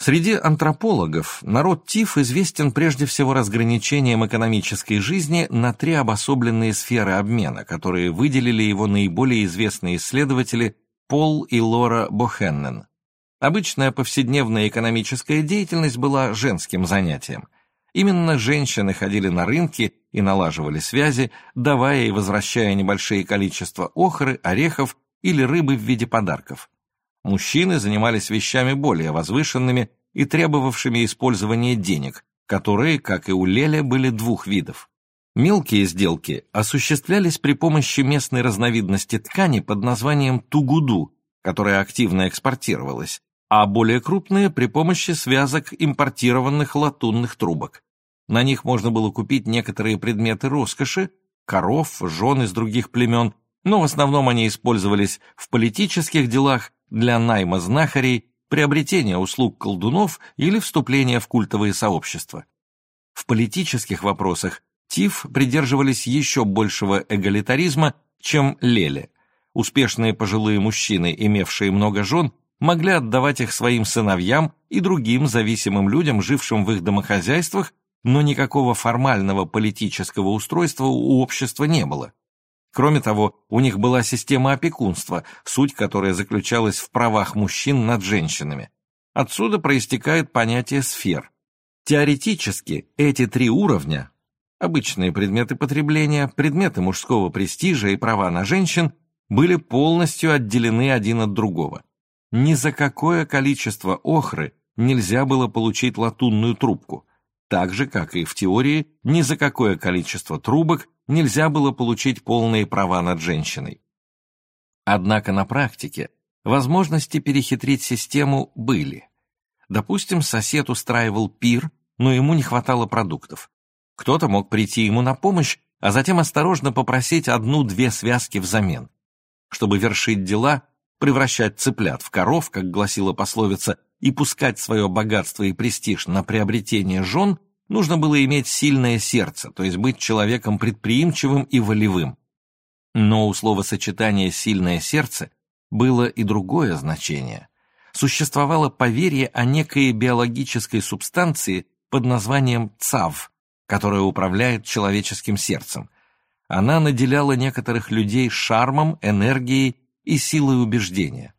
Среди антропологов народ ТИФ известен прежде всего разграничением экономической жизни на три обособленные сферы обмена, которые выделили его наиболее известные исследователи Пол и Лора Бохеннен. Обычная повседневная экономическая деятельность была женским занятием. Именно женщины ходили на рынки и налаживали связи, давая и возвращая небольшие количества охры, орехов или рыбы в виде подарков. Мужчины занимались вещами более возвышенными и требовавшими использования денег, которые, как и у Леля, были двух видов. Мелкие сделки осуществлялись при помощи местной разновидности ткани под названием тугуду, которая активно экспортировалась, а более крупные при помощи связок импортированных латунных трубок. На них можно было купить некоторые предметы роскоши, коров, жен из других племен, но в основном они использовались в политических делах для найма знахарей, приобретения услуг колдунов или вступления в культовые сообщества. В политических вопросах ТИФ придерживались еще большего эгалитаризма, чем Леле. Успешные пожилые мужчины, имевшие много жен, могли отдавать их своим сыновьям и другим зависимым людям, жившим в их домохозяйствах, но никакого формального политического устройства у общества не было. Кроме того, у них была система опекунства, суть которой заключалась в правах мужчин над женщинами. Отсюда проистекает понятие сфер. Теоретически эти три уровня – обычные предметы потребления, предметы мужского престижа и права на женщин – были полностью отделены один от другого. Ни за какое количество охры нельзя было получить латунную трубку, так же, как и в теории, ни за какое количество трубок нельзя было получить полные права над женщиной. Однако на практике возможности перехитрить систему были. Допустим, сосед устраивал пир, но ему не хватало продуктов. Кто-то мог прийти ему на помощь, а затем осторожно попросить одну-две связки взамен. Чтобы вершить дела, превращать цыплят в коров, как гласила пословица, и пускать свое богатство и престиж на приобретение жен, нужно было иметь сильное сердце, то есть быть человеком предприимчивым и волевым. Но у словосочетания «сильное сердце» было и другое значение. Существовало поверье о некой биологической субстанции под названием ЦАВ, которая управляет человеческим сердцем. Она наделяла некоторых людей шармом, энергией и силой убеждения.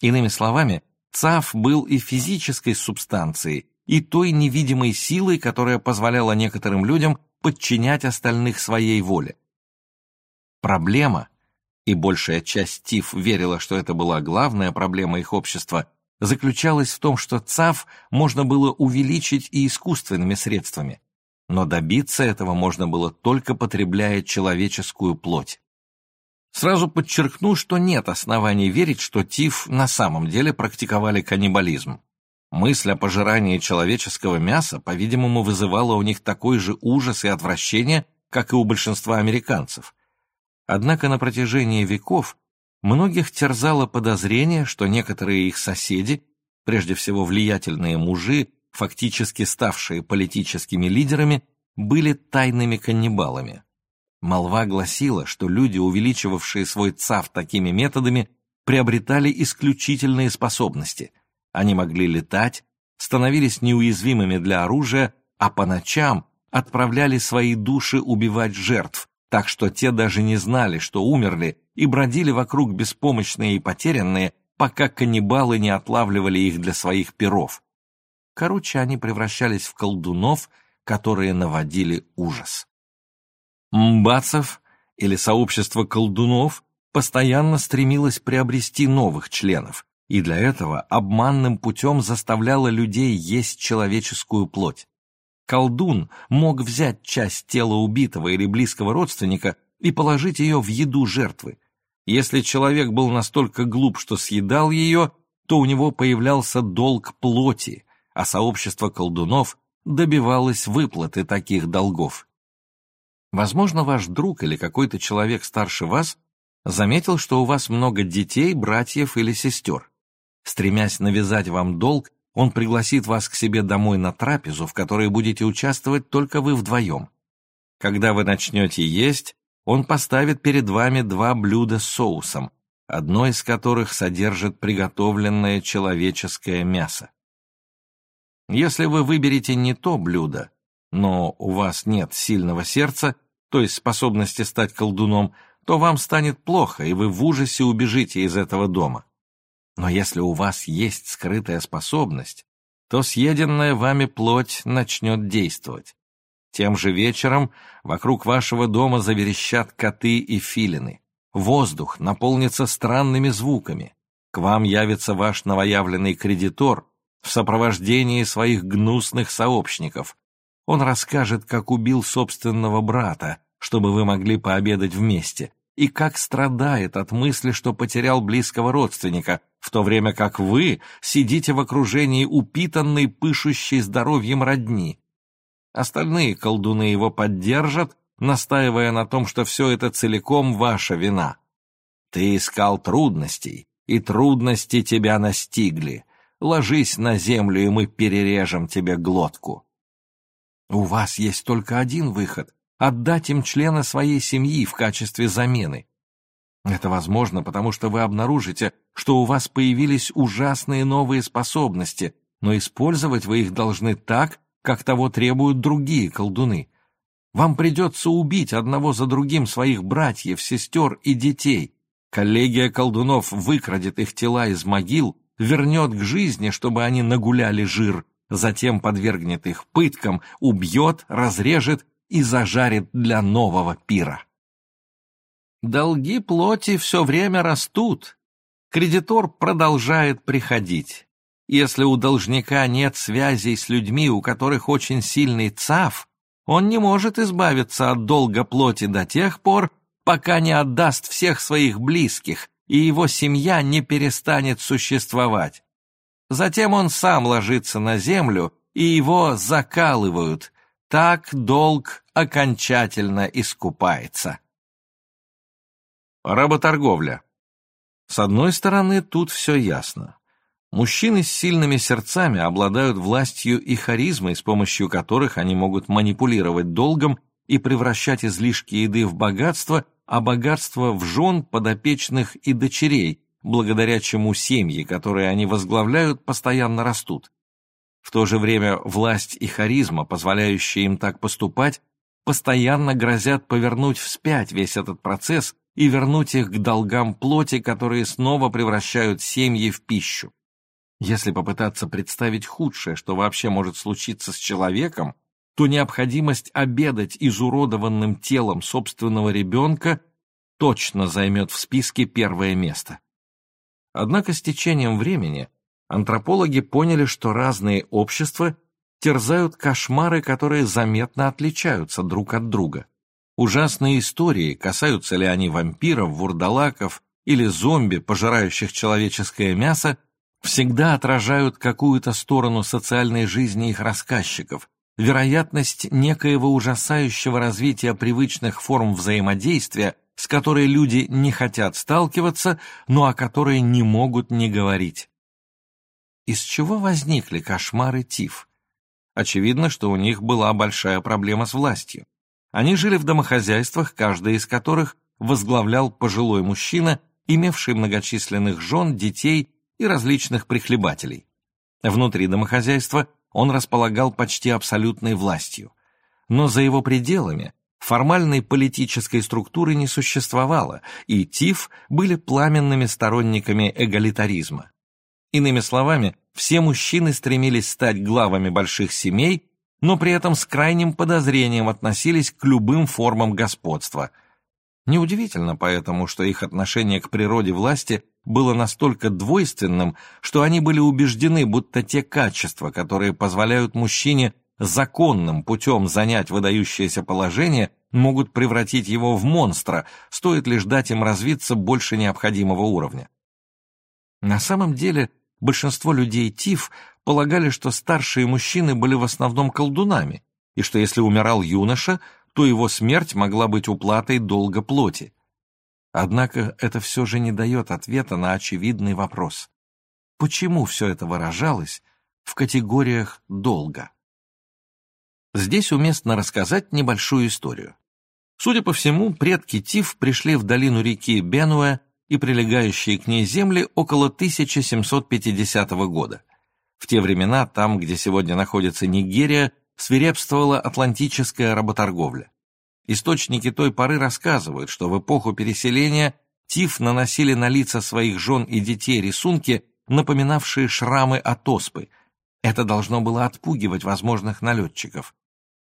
Иными словами, ЦАФ был и физической субстанцией, и той невидимой силой, которая позволяла некоторым людям подчинять остальных своей воле. Проблема, и большая часть ТИФ верила, что это была главная проблема их общества, заключалась в том, что ЦАФ можно было увеличить и искусственными средствами, но добиться этого можно было только потребляя человеческую плоть. Сразу подчеркну, что нет оснований верить, что ТИФ на самом деле практиковали каннибализм. Мысль о пожирании человеческого мяса, по-видимому, вызывала у них такой же ужас и отвращение, как и у большинства американцев. Однако на протяжении веков многих терзало подозрение, что некоторые их соседи, прежде всего влиятельные мужи, фактически ставшие политическими лидерами, были тайными каннибалами. Молва гласила, что люди, увеличивавшие свой ЦАВ такими методами, приобретали исключительные способности. Они могли летать, становились неуязвимыми для оружия, а по ночам отправляли свои души убивать жертв, так что те даже не знали, что умерли, и бродили вокруг беспомощные и потерянные, пока каннибалы не отлавливали их для своих перов. Короче, они превращались в колдунов, которые наводили ужас. Мбацев или сообщество колдунов постоянно стремилось приобрести новых членов, и для этого обманным путем заставляло людей есть человеческую плоть. Колдун мог взять часть тела убитого или близкого родственника и положить ее в еду жертвы. Если человек был настолько глуп, что съедал ее, то у него появлялся долг плоти, а сообщество колдунов добивалось выплаты таких долгов. Возможно, ваш друг или какой-то человек старше вас заметил, что у вас много детей, братьев или сестер. Стремясь навязать вам долг, он пригласит вас к себе домой на трапезу, в которой будете участвовать только вы вдвоем. Когда вы начнете есть, он поставит перед вами два блюда с соусом, одно из которых содержит приготовленное человеческое мясо. Если вы выберете не то блюдо, но у вас нет сильного сердца, то есть способности стать колдуном, то вам станет плохо, и вы в ужасе убежите из этого дома. Но если у вас есть скрытая способность, то съеденная вами плоть начнет действовать. Тем же вечером вокруг вашего дома заверещат коты и филины. Воздух наполнится странными звуками. К вам явится ваш новоявленный кредитор в сопровождении своих гнусных сообщников. Он расскажет, как убил собственного брата, чтобы вы могли пообедать вместе, и как страдает от мысли, что потерял близкого родственника, в то время как вы сидите в окружении упитанной, пышущей здоровьем родни. Остальные колдуны его поддержат, настаивая на том, что все это целиком ваша вина. Ты искал трудностей, и трудности тебя настигли. Ложись на землю, и мы перережем тебе глотку. У вас есть только один выход — отдать им члена своей семьи в качестве замены. Это возможно, потому что вы обнаружите, что у вас появились ужасные новые способности, но использовать вы их должны так, как того требуют другие колдуны. Вам придется убить одного за другим своих братьев, сестер и детей. Коллегия колдунов выкрадет их тела из могил, вернет к жизни, чтобы они нагуляли жир, затем подвергнет их пыткам, убьет, разрежет и зажарит для нового пира. Долги плоти все время растут. Кредитор продолжает приходить. Если у должника нет связей с людьми, у которых очень сильный цав, он не может избавиться от долга плоти до тех пор, пока не отдаст всех своих близких, и его семья не перестанет существовать. Затем он сам ложится на землю, и его закалывают. Так долг окончательно искупается. Работорговля. С одной стороны, тут все ясно. Мужчины с сильными сердцами обладают властью и харизмой, с помощью которых они могут манипулировать долгом и превращать излишки еды в богатство, а богатство в жен, подопечных и дочерей, благодаря чему семьи, которые они возглавляют, постоянно растут. В то же время власть и харизма, позволяющие им так поступать, постоянно грозят повернуть вспять весь этот процесс и вернуть их к долгам плоти, которые снова превращают семьи в пищу. Если попытаться представить худшее, что вообще может случиться с человеком, то необходимость обедать изуродованным телом собственного ребенка точно займет в списке первое место. Однако с течением времени антропологи поняли, что разные общества терзают кошмары, которые заметно отличаются друг от друга. Ужасные истории, касаются ли они вампиров, вурдалаков или зомби, пожирающих человеческое мясо, всегда отражают какую-то сторону социальной жизни их рассказчиков, вероятность некоего ужасающего развития привычных форм взаимодействия, с которой люди не хотят сталкиваться, но о которой не могут не говорить. Из чего возникли кошмары ТИФ? Очевидно, что у них была большая проблема с властью. Они жили в домохозяйствах, каждый из которых возглавлял пожилой мужчина, имевший многочисленных жен, детей и различных прихлебателей. Внутри домохозяйства он располагал почти абсолютной властью. Но за его пределами формальной политической структуры не существовало, и ТИФ были пламенными сторонниками эгалитаризма. Иными словами, все мужчины стремились стать главами больших семей, но при этом с крайним подозрением относились к любым формам господства. Неудивительно поэтому, что их отношение к природе власти было настолько двойственным, что они были убеждены, будто те качества, которые позволяют мужчине законным путем занять выдающееся положение, могут превратить его в монстра, стоит лишь дать им развиться больше необходимого уровня. На самом деле, большинство людей ТИФ полагали, что старшие мужчины были в основном колдунами, и что если умирал юноша, то его смерть могла быть уплатой долга плоти. Однако это все же не дает ответа на очевидный вопрос. Почему все это выражалось в категориях долга? Здесь уместно рассказать небольшую историю. Судя по всему, предки Тиф пришли в долину реки Бенуэ и прилегающие к ней земли около 1750 года. В те времена, там, где сегодня находится Нигерия, свирепствовала атлантическая работорговля. Источники той поры рассказывают, что в эпоху переселения ТИФ наносили на лица своих жен и детей рисунки, напоминавшие шрамы от оспы. Это должно было отпугивать возможных налетчиков.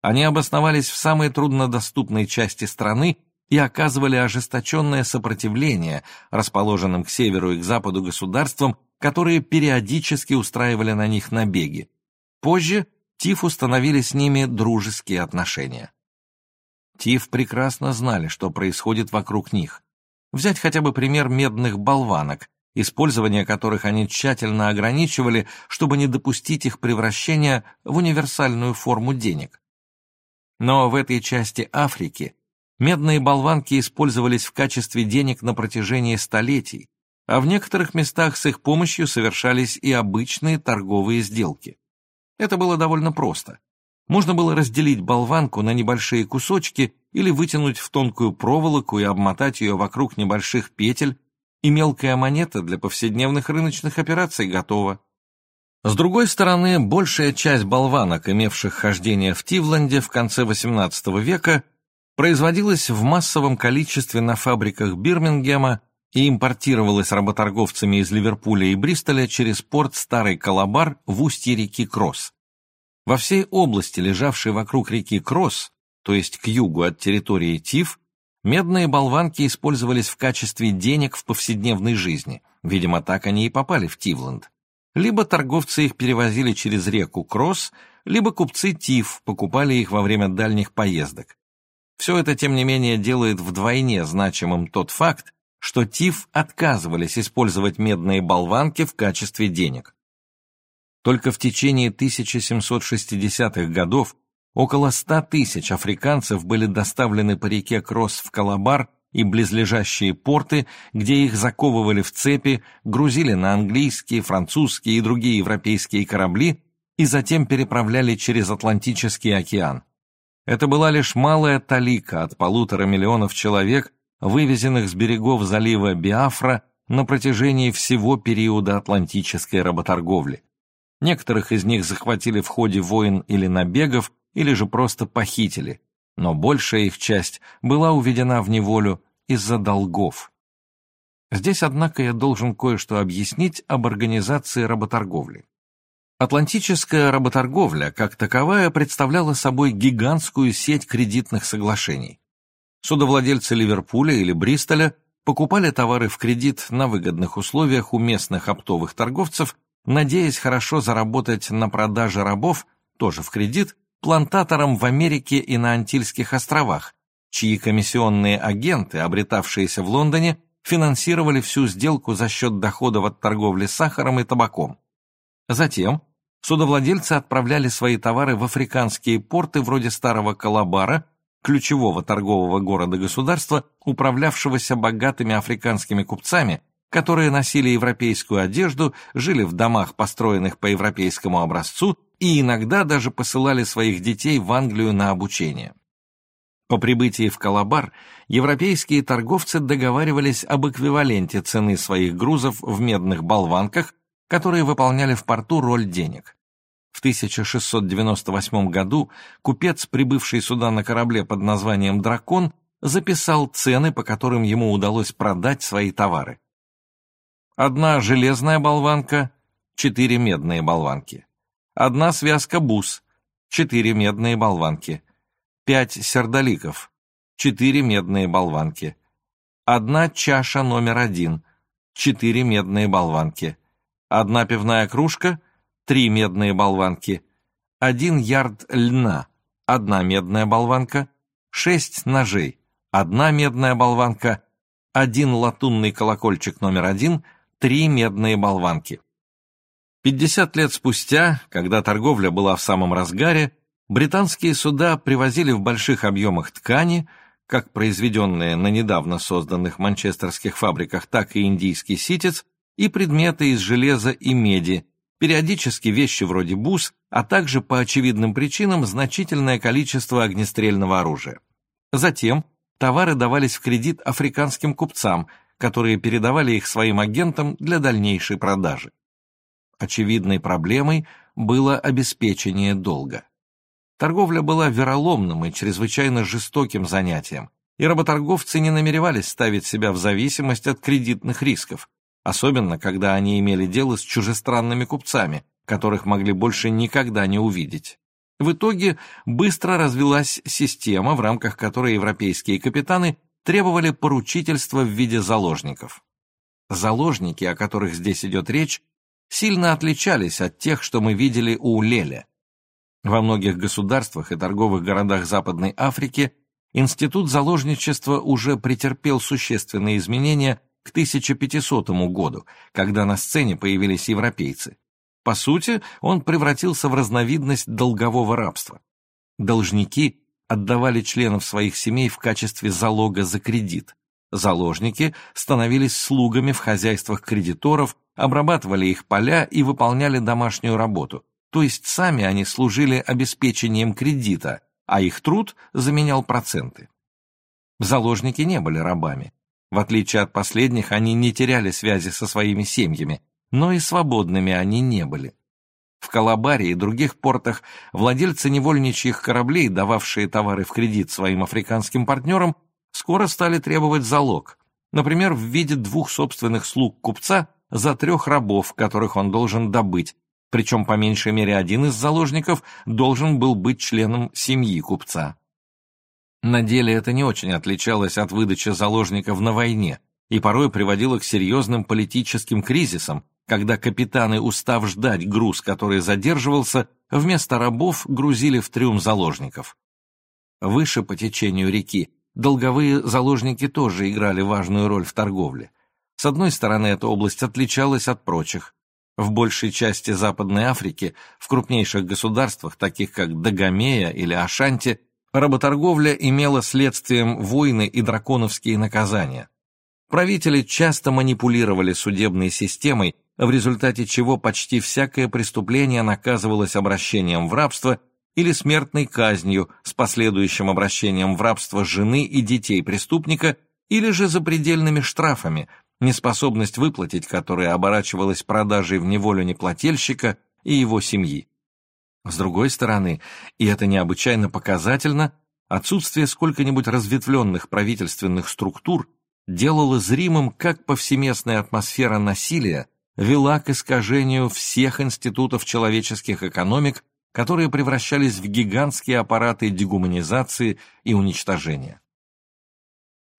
Они обосновались в самой труднодоступной части страны и оказывали ожесточенное сопротивление расположенным к северу и к западу государствам, которые периодически устраивали на них набеги. Позже ТИФ установили с ними дружеские отношения. ТИФ прекрасно знали, что происходит вокруг них. Взять хотя бы пример медных болванок, использование которых они тщательно ограничивали, чтобы не допустить их превращения в универсальную форму денег. Но в этой части Африки медные болванки использовались в качестве денег на протяжении столетий, а в некоторых местах с их помощью совершались и обычные торговые сделки. Это было довольно просто. Можно было разделить болванку на небольшие кусочки или вытянуть в тонкую проволоку и обмотать ее вокруг небольших петель, и мелкая монета для повседневных рыночных операций готова. С другой стороны, большая часть болванок, имевших хождение в Тивленде в конце XVIII века, производилась в массовом количестве на фабриках Бирмингема и импортировалась работорговцами из Ливерпуля и Бристоля через порт Старый Калабар в устье реки Кросс. Во всей области, лежавшей вокруг реки Кросс, то есть к югу от территории Тиф, медные болванки использовались в качестве денег в повседневной жизни. Видимо, так они и попали в Тивленд. Либо торговцы их перевозили через реку Кросс, либо купцы Тиф покупали их во время дальних поездок. Все это, тем не менее, делает вдвойне значимым тот факт, что ТИФ отказывались использовать медные болванки в качестве денег. Только в течение 1760-х годов около 100 тысяч африканцев были доставлены по реке Кросс в Калабар и близлежащие порты, где их заковывали в цепи, грузили на английские, французские и другие европейские корабли и затем переправляли через Атлантический океан. Это была лишь малая талика от полутора миллионов человек, вывезенных с берегов залива Биафра на протяжении всего периода атлантической работорговли. Некоторых из них захватили в ходе войн или набегов, или же просто похитили, но большая их часть была уведена в неволю из-за долгов. Здесь, однако, я должен кое-что объяснить об организации работорговли. Атлантическая работорговля, как таковая, представляла собой гигантскую сеть кредитных соглашений. Судовладельцы Ливерпуля или Бристоля покупали товары в кредит на выгодных условиях у местных оптовых торговцев, надеясь хорошо заработать на продаже рабов, тоже в кредит, плантаторам в Америке и на Антильских островах, чьи комиссионные агенты, обретавшиеся в Лондоне, финансировали всю сделку за счет доходов от торговли сахаром и табаком. Затем судовладельцы отправляли свои товары в африканские порты вроде Старого Калабара, ключевого торгового города-государства, управлявшегося богатыми африканскими купцами, которые носили европейскую одежду, жили в домах, построенных по европейскому образцу, и иногда даже посылали своих детей в Англию на обучение. По прибытии в Калабар европейские торговцы договаривались об эквиваленте цены своих грузов в медных болванках, которые выполняли в порту роль денег. В 1698 году купец, прибывший сюда на корабле под названием «Дракон», записал цены, по которым ему удалось продать свои товары. Одна железная болванка, четыре медные болванки. Одна связка бус, четыре медные болванки. Пять сердоликов, четыре медные болванки. Одна чаша номер один, четыре медные болванки. Одна пивная кружка — три медные болванки, один ярд льна, одна медная болванка, шесть ножей, одна медная болванка, один латунный колокольчик номер один, три медные болванки. Пятьдесят лет спустя, когда торговля была в самом разгаре, британские суда привозили в больших объемах ткани, как произведенные на недавно созданных манчестерских фабриках, так и индийский ситец, и предметы из железа и меди, периодически вещи вроде бус, а также по очевидным причинам значительное количество огнестрельного оружия. Затем товары давались в кредит африканским купцам, которые передавали их своим агентам для дальнейшей продажи. Очевидной проблемой было обеспечение долга. Торговля была вероломным и чрезвычайно жестоким занятием, и работорговцы не намеревались ставить себя в зависимость от кредитных рисков, особенно когда они имели дело с чужестранными купцами, которых могли больше никогда не увидеть. В итоге быстро развилась система, в рамках которой европейские капитаны требовали поручительства в виде заложников. Заложники, о которых здесь идет речь, сильно отличались от тех, что мы видели у Леля. Во многих государствах и торговых городах Западной Африки институт заложничества уже претерпел существенные изменения к 1500 году, когда на сцене появились европейцы. По сути, он превратился в разновидность долгового рабства. Должники отдавали членов своих семей в качестве залога за кредит. Заложники становились слугами в хозяйствах кредиторов, обрабатывали их поля и выполняли домашнюю работу, то есть сами они служили обеспечением кредита, а их труд заменял проценты. Заложники не были рабами. В отличие от последних, они не теряли связи со своими семьями, но и свободными они не были. В Калабаре и других портах владельцы невольничьих кораблей, дававшие товары в кредит своим африканским партнерам, скоро стали требовать залог, например, в виде двух собственных слуг купца за трех рабов, которых он должен добыть, причем по меньшей мере один из заложников должен был быть членом семьи купца. На деле это не очень отличалось от выдачи заложников на войне и порой приводило к серьезным политическим кризисам, когда капитаны, устав ждать груз, который задерживался, вместо рабов грузили в трюм заложников. Выше по течению реки долговые заложники тоже играли важную роль в торговле. С одной стороны, эта область отличалась от прочих. В большей части Западной Африки, в крупнейших государствах, таких как Дагомея или Ашанти, работорговля имела следствием войны и драконовские наказания. Правители часто манипулировали судебной системой, в результате чего почти всякое преступление наказывалось обращением в рабство или смертной казнью с последующим обращением в рабство жены и детей преступника или же запредельными штрафами, неспособность выплатить которые оборачивалась продажей в неволю неплательщика и его семьи. С другой стороны, и это необычайно показательно, отсутствие сколько-нибудь разветвленных правительственных структур делало зримым, как повсеместная атмосфера насилия вела к искажению всех институтов человеческих экономик, которые превращались в гигантские аппараты дегуманизации и уничтожения.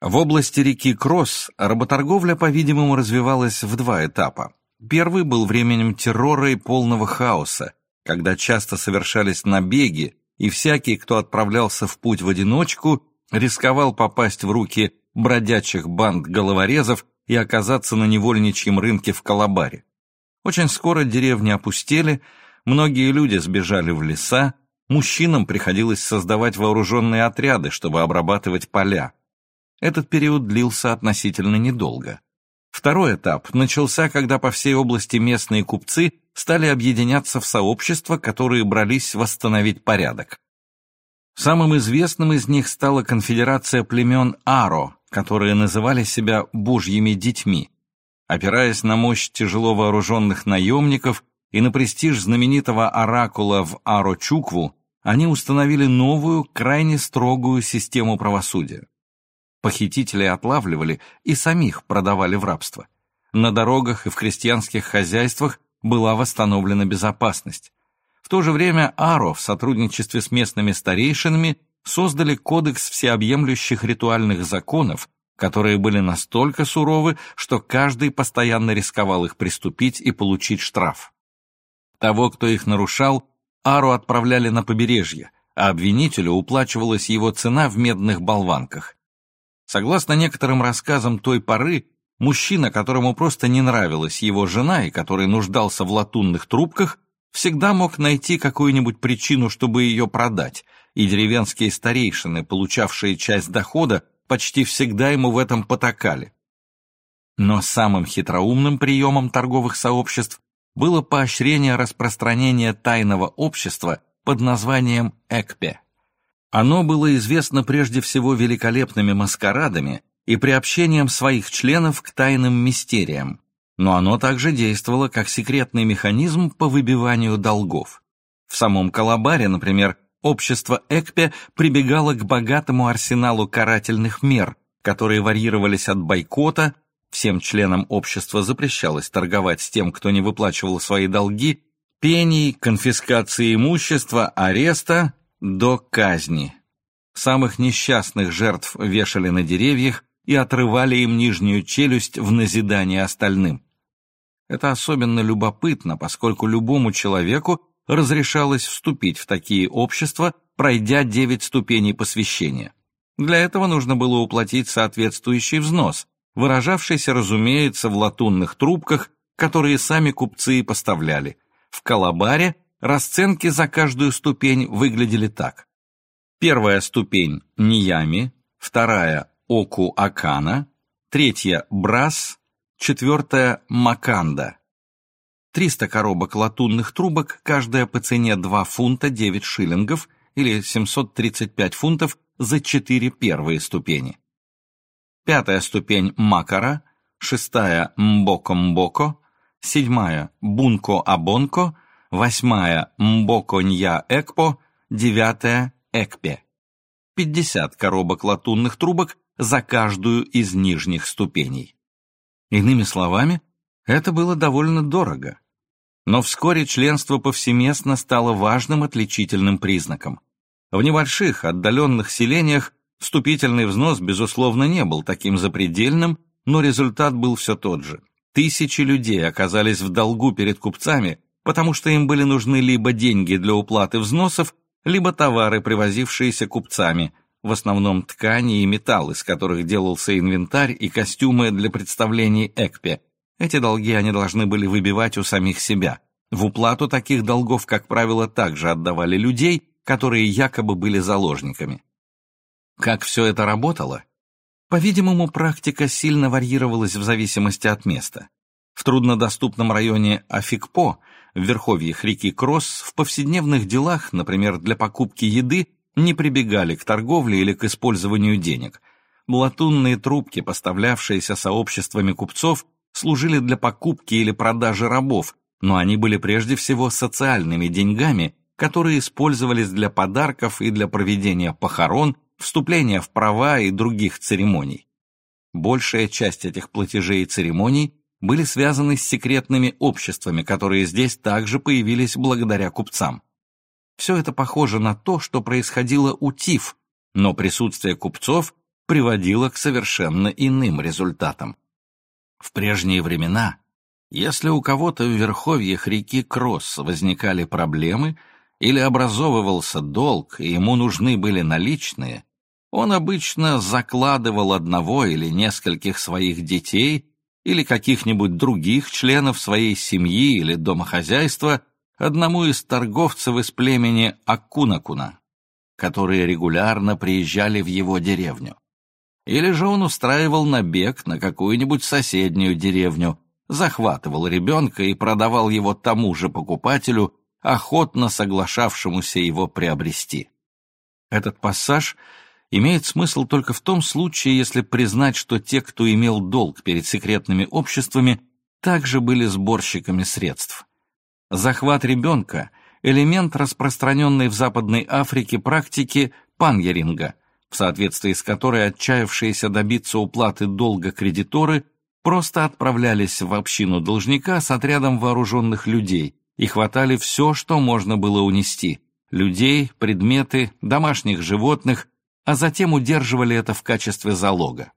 В области реки Кросс работорговля, по-видимому, развивалась в два этапа. Первый был временем террора и полного хаоса, когда часто совершались набеги, и всякий, кто отправлялся в путь в одиночку, рисковал попасть в руки бродячих банд головорезов и оказаться на невольничьем рынке в Калабаре. Очень скоро деревни опустели, многие люди сбежали в леса, мужчинам приходилось создавать вооруженные отряды, чтобы обрабатывать поля. Этот период длился относительно недолго. Второй этап начался, когда по всей области местные купцы стали объединяться в сообщества, которые брались восстановить порядок. Самым известным из них стала конфедерация племен Аро, которые называли себя «божьими детьми». Опираясь на мощь тяжело вооруженных наемников и на престиж знаменитого оракула в Аро-Чукву, они установили новую, крайне строгую систему правосудия. Похитителей отлавливали и самих продавали в рабство. На дорогах и в крестьянских хозяйствах была восстановлена безопасность. В то же время Аро в сотрудничестве с местными старейшинами создали кодекс всеобъемлющих ритуальных законов, которые были настолько суровы, что каждый постоянно рисковал их приступить и получить штраф. Того, кто их нарушал, Ару отправляли на побережье, а обвинителю уплачивалась его цена в медных болванках. Согласно некоторым рассказам той поры, мужчина, которому просто не нравилась его жена и который нуждался в латунных трубках, всегда мог найти какую-нибудь причину, чтобы ее продать, и деревенские старейшины, получавшие часть дохода, почти всегда ему в этом потакали. Но самым хитроумным приемом торговых сообществ было поощрение распространения тайного общества под названием ЭКПЕ. Оно было известно прежде всего великолепными маскарадами и приобщением своих членов к тайным мистериям, но оно также действовало как секретный механизм по выбиванию долгов. В самом Калабаре, например, общество Экпе прибегало к богатому арсеналу карательных мер, которые варьировались от бойкота, всем членам общества запрещалось торговать с тем, кто не выплачивал свои долги, пений, конфискации имущества, ареста до казни. Самых несчастных жертв вешали на деревьях и отрывали им нижнюю челюсть в назидание остальным. Это особенно любопытно, поскольку любому человеку разрешалось вступить в такие общества, пройдя девять ступеней посвящения. Для этого нужно было уплатить соответствующий взнос, выражавшийся, разумеется, в латунных трубках, которые сами купцы поставляли. В Калабаре расценки за каждую ступень выглядели так. Первая ступень – Ниями, вторая – Оку Акана, третья – Брас, четвертая – Маканда. 300 коробок латунных трубок, каждая по цене 2 фунта 9 шиллингов или 735 фунтов за 4 первые ступени. Пятая ступень – Макара, шестая – Мбоко-Мбоко, седьмая – Бунко-Абонко, восьмая – Мбоко-Нья-Экпо, девятая – Экпе. 50 коробок латунных трубок за каждую из нижних ступеней. Иными словами, это было довольно дорого. Но вскоре членство повсеместно стало важным отличительным признаком. В небольших, отдаленных селениях вступительный взнос, безусловно, не был таким запредельным, но результат был все тот же. Тысячи людей оказались в долгу перед купцами, потому что им были нужны либо деньги для уплаты взносов, либо товары, привозившиеся купцами, в основном ткани и металл, из которых делался инвентарь и костюмы для представлений Экпе. Эти долги они должны были выбивать у самих себя. В уплату таких долгов, как правило, также отдавали людей, которые якобы были заложниками. Как все это работало? По-видимому, практика сильно варьировалась в зависимости от места. В труднодоступном районе Афикпо, в верховьях реки Кросс, в повседневных делах, например, для покупки еды, не прибегали к торговле или к использованию денег. Латунные трубки, поставлявшиеся сообществами купцов, служили для покупки или продажи рабов, но они были прежде всего социальными деньгами, которые использовались для подарков и для проведения похорон, вступления в права и других церемоний. Большая часть этих платежей и церемоний были связаны с секретными обществами, которые здесь также появились благодаря купцам. Все это похоже на то, что происходило у ТИФ, но присутствие купцов приводило к совершенно иным результатам. В прежние времена, если у кого-то в верховьях реки Кросс возникали проблемы или образовывался долг, и ему нужны были наличные, он обычно закладывал одного или нескольких своих детей или каких-нибудь других членов своей семьи или домохозяйства одному из торговцев из племени Акунакуна, которые регулярно приезжали в его деревню. Или же он устраивал набег на какую-нибудь соседнюю деревню, захватывал ребенка и продавал его тому же покупателю, охотно соглашавшемуся его приобрести. Этот пассаж имеет смысл только в том случае, если признать, что те, кто имел долг перед секретными обществами, также были сборщиками средств. Захват ребенка – элемент распространенной в Западной Африке практики пангеринга – в соответствии с которой отчаявшиеся добиться уплаты долга кредиторы просто отправлялись в общину должника с отрядом вооруженных людей и хватали все, что можно было унести – людей, предметы, домашних животных, а затем удерживали это в качестве залога.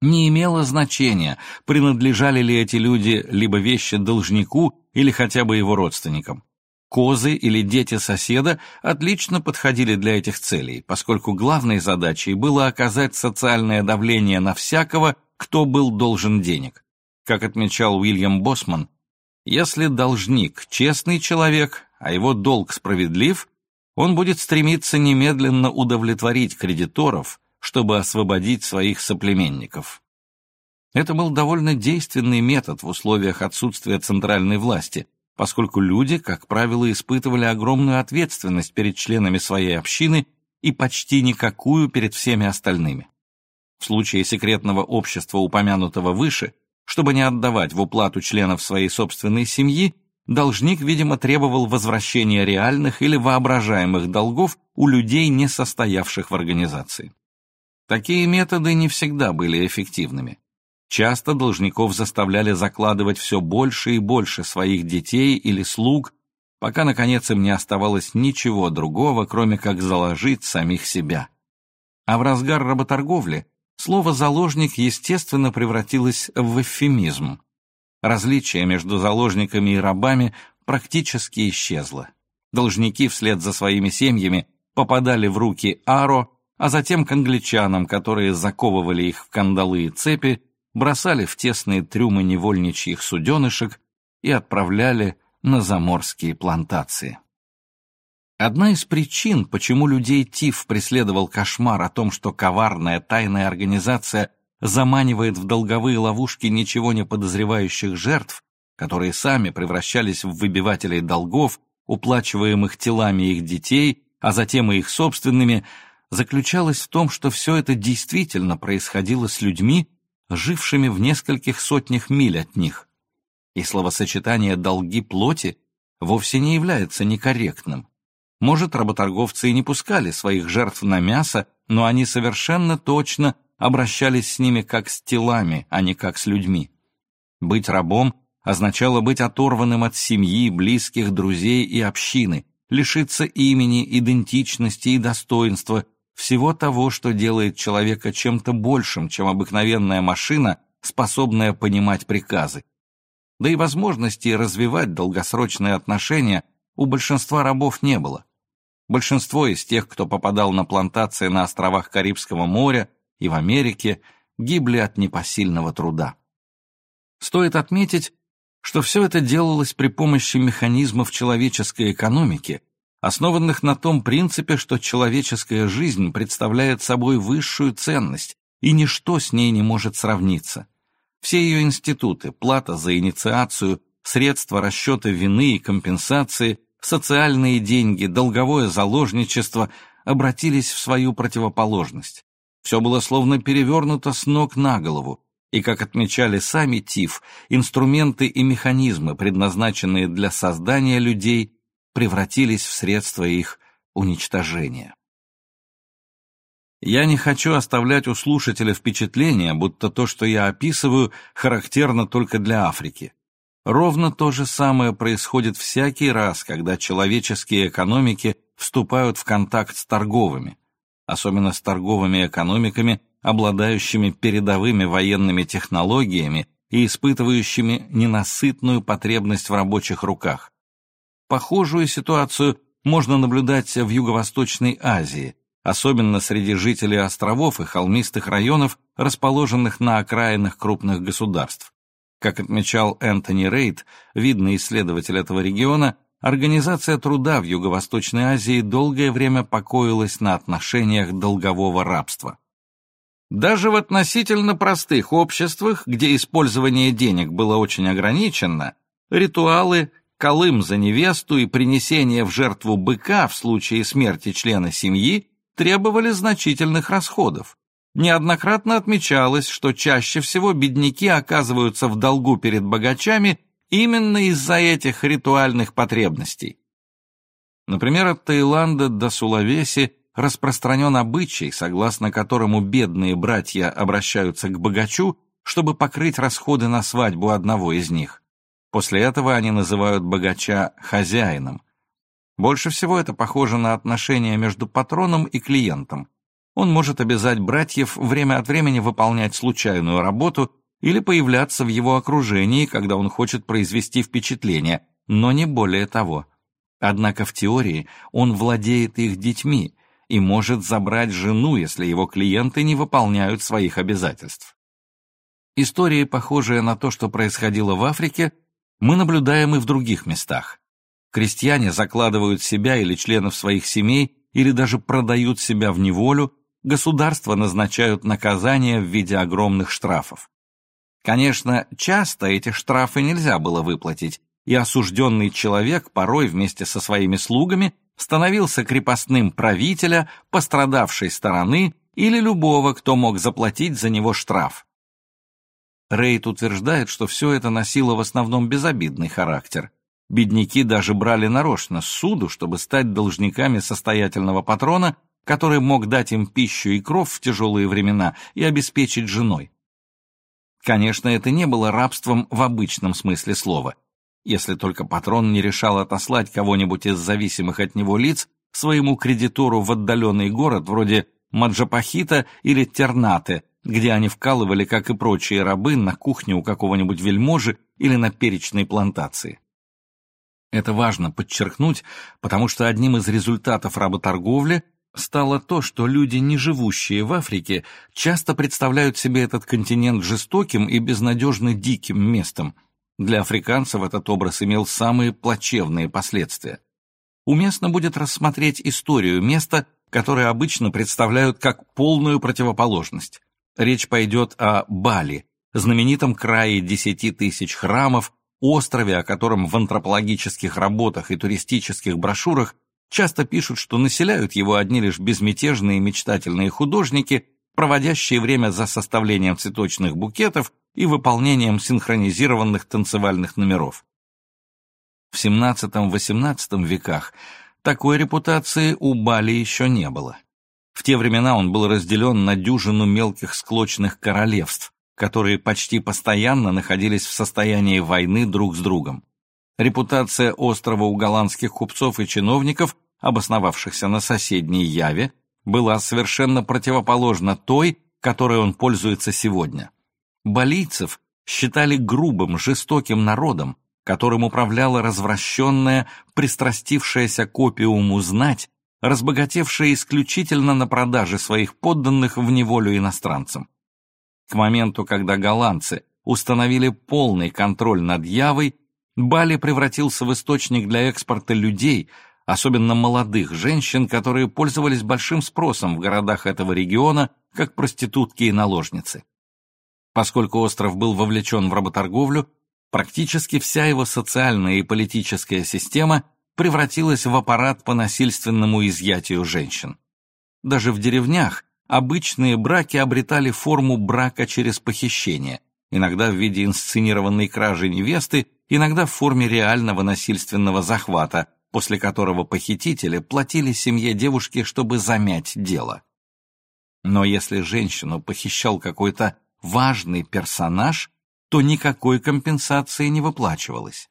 Не имело значения, принадлежали ли эти люди либо вещи должнику или хотя бы его родственникам. Козы или дети соседа отлично подходили для этих целей, поскольку главной задачей было оказать социальное давление на всякого, кто был должен денег. Как отмечал Уильям Босман, если должник честный человек, а его долг справедлив, он будет стремиться немедленно удовлетворить кредиторов, чтобы освободить своих соплеменников. Это был довольно действенный метод в условиях отсутствия центральной власти, поскольку люди, как правило, испытывали огромную ответственность перед членами своей общины и почти никакую перед всеми остальными. В случае секретного общества, упомянутого выше, чтобы не отдавать в уплату членов своей собственной семьи, должник, видимо, требовал возвращения реальных или воображаемых долгов у людей, не состоявших в организации. Такие методы не всегда были эффективными. Часто должников заставляли закладывать все больше и больше своих детей или слуг, пока, наконец, им не оставалось ничего другого, кроме как заложить самих себя. А в разгар работорговли слово «заложник» естественно превратилось в эвфемизм. Различие между заложниками и рабами практически исчезло. Должники вслед за своими семьями попадали в руки Аро, а затем к англичанам, которые заковывали их в кандалы и цепи, бросали в тесные трюмы невольничьих суденышек и отправляли на заморские плантации. Одна из причин, почему людей Тиф преследовал кошмар о том, что коварная тайная организация заманивает в долговые ловушки ничего не подозревающих жертв, которые сами превращались в выбивателей долгов, уплачиваемых телами их детей, а затем и их собственными, заключалась в том, что все это действительно происходило с людьми, жившими в нескольких сотнях миль от них. И словосочетание «долги плоти» вовсе не является некорректным. Может, работорговцы и не пускали своих жертв на мясо, но они совершенно точно обращались с ними как с телами, а не как с людьми. Быть рабом означало быть оторванным от семьи, близких, друзей и общины, лишиться имени, идентичности и достоинства, всего того, что делает человека чем-то большим, чем обыкновенная машина, способная понимать приказы. Да и возможности развивать долгосрочные отношения у большинства рабов не было. Большинство из тех, кто попадал на плантации на островах Карибского моря и в Америке, гибли от непосильного труда. Стоит отметить, что все это делалось при помощи механизмов человеческой экономики, основанных на том принципе, что человеческая жизнь представляет собой высшую ценность, и ничто с ней не может сравниться. Все ее институты, плата за инициацию, средства расчета вины и компенсации, социальные деньги, долговое заложничество обратились в свою противоположность. Все было словно перевернуто с ног на голову, и, как отмечали сами ТИФ, инструменты и механизмы, предназначенные для создания людей, превратились в средства их уничтожения. Я не хочу оставлять у слушателя впечатление, будто то, что я описываю, характерно только для Африки. Ровно то же самое происходит всякий раз, когда человеческие экономики вступают в контакт с торговыми, особенно с торговыми экономиками, обладающими передовыми военными технологиями и испытывающими ненасытную потребность в рабочих руках. Похожую ситуацию можно наблюдать в Юго-Восточной Азии, особенно среди жителей островов и холмистых районов, расположенных на окраинах крупных государств. Как отмечал Энтони Рейд, видный исследователь этого региона, организация труда в Юго-Восточной Азии долгое время покоилась на отношениях долгового рабства. Даже в относительно простых обществах, где использование денег было очень ограничено, ритуалы колым за невесту и принесение в жертву быка в случае смерти члена семьи требовали значительных расходов. Неоднократно отмечалось, что чаще всего бедняки оказываются в долгу перед богачами именно из-за этих ритуальных потребностей. Например, от Таиланда до Сулавеси распространен обычай, согласно которому бедные братья обращаются к богачу, чтобы покрыть расходы на свадьбу одного из них. После этого они называют богача хозяином. Больше всего это похоже на отношения между патроном и клиентом. Он может обязать братьев время от времени выполнять случайную работу или появляться в его окружении, когда он хочет произвести впечатление, но не более того. Однако в теории он владеет их детьми и может забрать жену, если его клиенты не выполняют своих обязательств. Истории, похожие на то, что происходило в Африке, мы наблюдаем и в других местах. Крестьяне закладывают себя или членов своих семей, или даже продают себя в неволю, государства назначают наказания в виде огромных штрафов. Конечно, часто эти штрафы нельзя было выплатить, и осужденный человек порой вместе со своими слугами становился крепостным правителя, пострадавшей стороны или любого, кто мог заплатить за него штраф. Рейд утверждает, что все это носило в основном безобидный характер. Бедняки даже брали нарочно суду, чтобы стать должниками состоятельного патрона, который мог дать им пищу и кров в тяжелые времена и обеспечить женой. Конечно, это не было рабством в обычном смысле слова, если только патрон не решал отослать кого-нибудь из зависимых от него лиц своему кредитору в отдаленный город вроде Маджапахита или Тернаты, где они вкалывали, как и прочие рабы, на кухне у какого-нибудь вельможи или на перечной плантации. Это важно подчеркнуть, потому что одним из результатов работорговли стало то, что люди, не живущие в Африке, часто представляют себе этот континент жестоким и безнадежно диким местом. Для африканцев этот образ имел самые плачевные последствия. Уместно будет рассмотреть историю места, которое обычно представляют как полную противоположность. Речь пойдет о Бали, знаменитом крае десяти тысяч храмов, острове, о котором в антропологических работах и туристических брошюрах часто пишут, что населяют его одни лишь безмятежные мечтательные художники, проводящие время за составлением цветочных букетов и выполнением синхронизированных танцевальных номеров. В XVII-XVIII веках такой репутации у Бали еще не было. В те времена он был разделен на дюжину мелких склочных королевств, которые почти постоянно находились в состоянии войны друг с другом. Репутация острова у голландских купцов и чиновников, обосновавшихся на соседней Яве, была совершенно противоположна той, которой он пользуется сегодня. Балийцев считали грубым, жестоким народом, которым управляла развращенная, пристрастившаяся к опиуму знать, разбогатевшая исключительно на продаже своих подданных в неволю иностранцам. К моменту, когда голландцы установили полный контроль над Явой, Бали превратился в источник для экспорта людей, особенно молодых женщин, которые пользовались большим спросом в городах этого региона, как проститутки и наложницы. Поскольку остров был вовлечен в работорговлю, практически вся его социальная и политическая система превратилась в аппарат по насильственному изъятию женщин. Даже в деревнях обычные браки обретали форму брака через похищение, иногда в виде инсценированной кражи невесты, иногда в форме реального насильственного захвата, после которого похитители платили семье девушки, чтобы замять дело. Но если женщину похищал какой-то важный персонаж, то никакой компенсации не выплачивалось.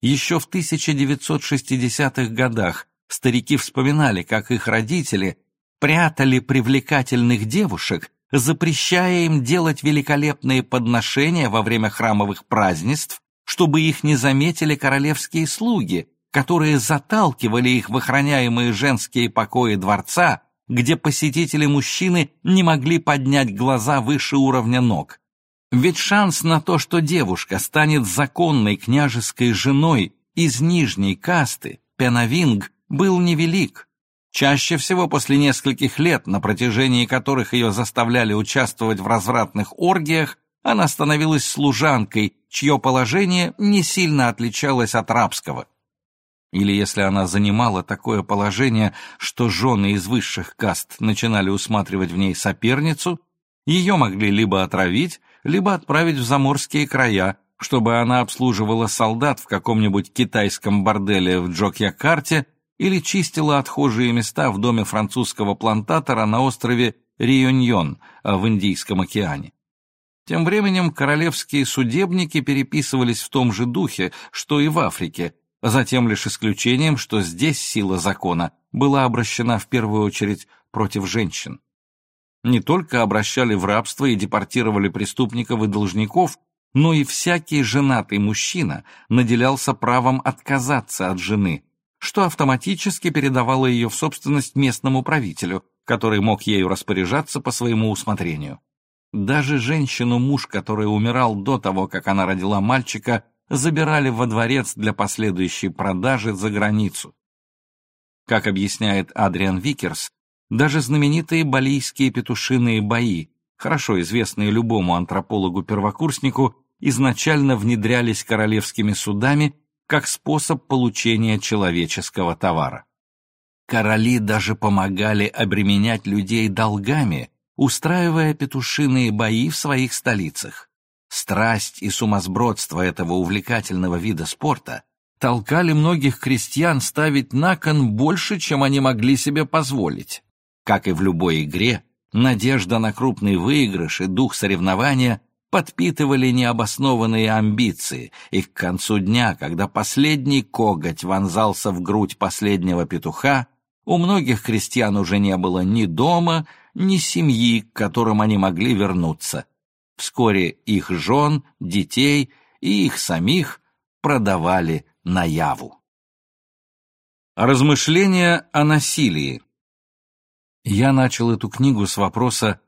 Еще в 1960-х годах старики вспоминали, как их родители прятали привлекательных девушек, запрещая им делать великолепные подношения во время храмовых празднеств, чтобы их не заметили королевские слуги, которые заталкивали их в охраняемые женские покои дворца, где посетители-мужчины не могли поднять глаза выше уровня ног. Ведь шанс на то, что девушка станет законной княжеской женой из нижней касты, пенавинг, был невелик. Чаще всего после нескольких лет, на протяжении которых ее заставляли участвовать в развратных оргиях, она становилась служанкой, чье положение не сильно отличалось от рабского. Или если она занимала такое положение, что жены из высших каст начинали усматривать в ней соперницу, ее могли либо отравить, либо отправить в заморские края, чтобы она обслуживала солдат в каком-нибудь китайском борделе в Джокьякарте или чистила отхожие места в доме французского плантатора на острове Риюньон в Индийском океане. Тем временем королевские судебники переписывались в том же духе, что и в Африке, за тем лишь исключением, что здесь сила закона была обращена в первую очередь против женщин. Не только обращали в рабство и депортировали преступников и должников, но и всякий женатый мужчина наделялся правом отказаться от жены, что автоматически передавало ее в собственность местному правителю, который мог ею распоряжаться по своему усмотрению. Даже женщину, муж который умирал до того, как она родила мальчика, забирали во дворец для последующей продажи за границу. Как объясняет Адриан Викерс, даже знаменитые балийские петушиные бои, хорошо известные любому антропологу-первокурснику, изначально внедрялись королевскими судами как способ получения человеческого товара. Короли даже помогали обременять людей долгами, устраивая петушиные бои в своих столицах. Страсть и сумасбродство этого увлекательного вида спорта толкали многих крестьян ставить на кон больше, чем они могли себе позволить. Как и в любой игре, надежда на крупный выигрыш и дух соревнования подпитывали необоснованные амбиции, и к концу дня, когда последний коготь вонзался в грудь последнего петуха, у многих крестьян уже не было ни дома, ни семьи, к которым они могли вернуться. Вскоре их жен, детей и их самих продавали на яву. Размышления о насилии Я начал эту книгу с вопроса,